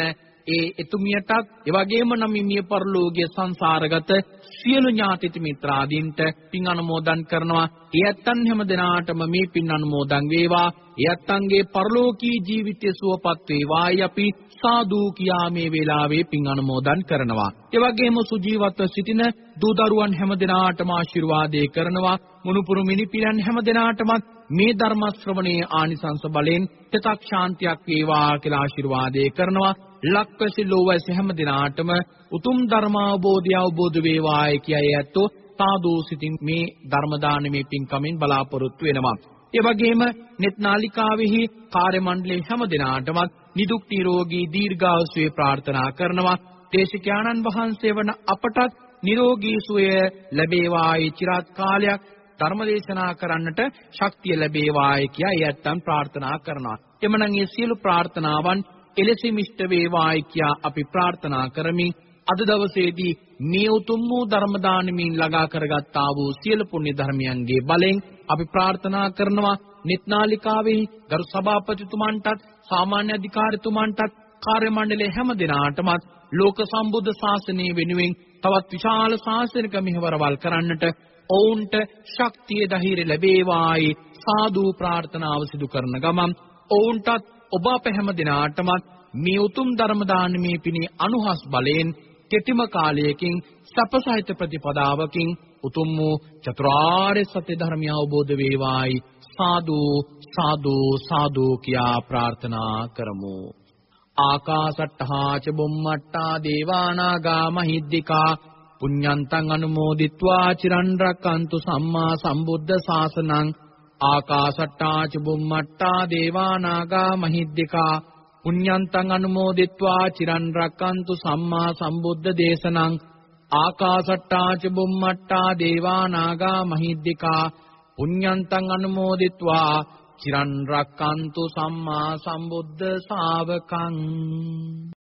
ඒ එතුමියටත් ඒ වගේම නම් මිය පරලෝකීය සංසාරගත සියලු ඥාතිත මිත්‍රාදීන්ට පින් අනුමෝදන් කරනවා. ඒ ඇත්තන් හැම දිනාටම මේ පින් අනුමෝදන් වේවා. ඒ ඇත්තන්ගේ පරලෝකී ජීවිතය සුවපත් වේවායි අපි සාදු කියා මේ වෙලාවේ පින් අනුමෝදන් කරනවා. ඒ වගේම සුජීවත්ව සිටින දූ දරුවන් හැම දිනාටම ආශිර්වාදේ කරනවා. මුණුපුරු මිනිපිරන් හැම දිනාටම මේ ධර්ම ශ්‍රවණයේ ආනිසංස බලෙන් තෙතක් ශාන්තියක් වේවා කියලා ආශිර්වාදේ කරනවා. ලක්වැසි ලෝවැසි හැම දිනාටම උතුම් ධර්මාවබෝධය අවබෝධ වේවායි කියයි ඇත්තෝ සාදු සිතින් මේ ධර්ම දානමේ පින්කමින් බලාපොරොත්තු වෙනවා. ඒ වගේම net නාලිකාවෙහි කාර්ය මණ්ඩලයේ හැම දිනාටමත් නිදුක් නිරෝගී දීර්ඝායුෂය ප්‍රාර්ථනා කරනවා. දේශිකානන් වහන්සේ වන අපටත් නිරෝගී සුවය ලැබේවායි චිරාත් කාලයක්
ධර්ම දේශනා කරන්නට ශක්තිය ලැබේවායි කියා ඒ ඇත්තන් ප්‍රාර්ථනා කරනවා. එමනම් මේ සියලු ප්‍රාර්ථනාවන් එලෙසින් ඉෂ්ට වේවායි කියා අපි ප්‍රාර්ථනා කරමින් අද දවසේදී මේ උතුම් වූ ධර්ම දානමින් ළඟා කරගත්තා වූ සියලු පුණ්‍ය ධර්මයන්ගේ බලෙන් අපි ප්‍රාර්ථනා කරනවා නිත්නාලිකාවේ ගරු සභාපතිතුමන්ටත් සාමාන්‍ය අධිකාරිතුමන්ටත් කාර්ය මණ්ඩලයේ හැම දෙනාටමත් ලෝක සම්බුද්ධ ශාසනය වෙනුවෙන් තවත් විශාල ශාසනික මෙහෙවරවල් කරන්නට ඔවුන්ට ශක්තිය ධෛර්ය ලැබේවායි සාදු ප්‍රාර්ථනාව සිදු කරන ගමන් ඔවුන්ටත් ඔබ අප හැම දිනාටමත් මේ උතුම් ධර්ම දානමේ පිණි අනුහස් බලයෙන් කෙටිම කාලයකින් සපසහිත ප්‍රතිපදාවකින් උතුම් වූ චතුරාර්ය සත්‍ය ධර්මය අවබෝධ වේවායි සාදු සාදු සාදු කියා ප්‍රාර්ථනා කරමු. ආකාසට්ඨා ච බුම්මට්ටා දේවානාගා මහිද්దికා පුඤ්ඤන්තං අනුමෝදිත්වා චිරන් රැක්කන්තු සම්මා සම්බුද්ධ ශාසනං ආකාසට්ටා චුම්මට්ටා දේවානාගා මහිද්దికා පුඤ්ඤන්තං අනුමෝදිත්වා චිරන් රැක්කන්තු සම්මා සම්බුද්ධ දේශනං ආකාසට්ටා චුම්මට්ටා දේවානාගා මහිද්దికා පුඤ්ඤන්තං අනුමෝදිත්වා චිරන් රැක්කන්තු සම්මා සම්බුද්ධ ශාවකං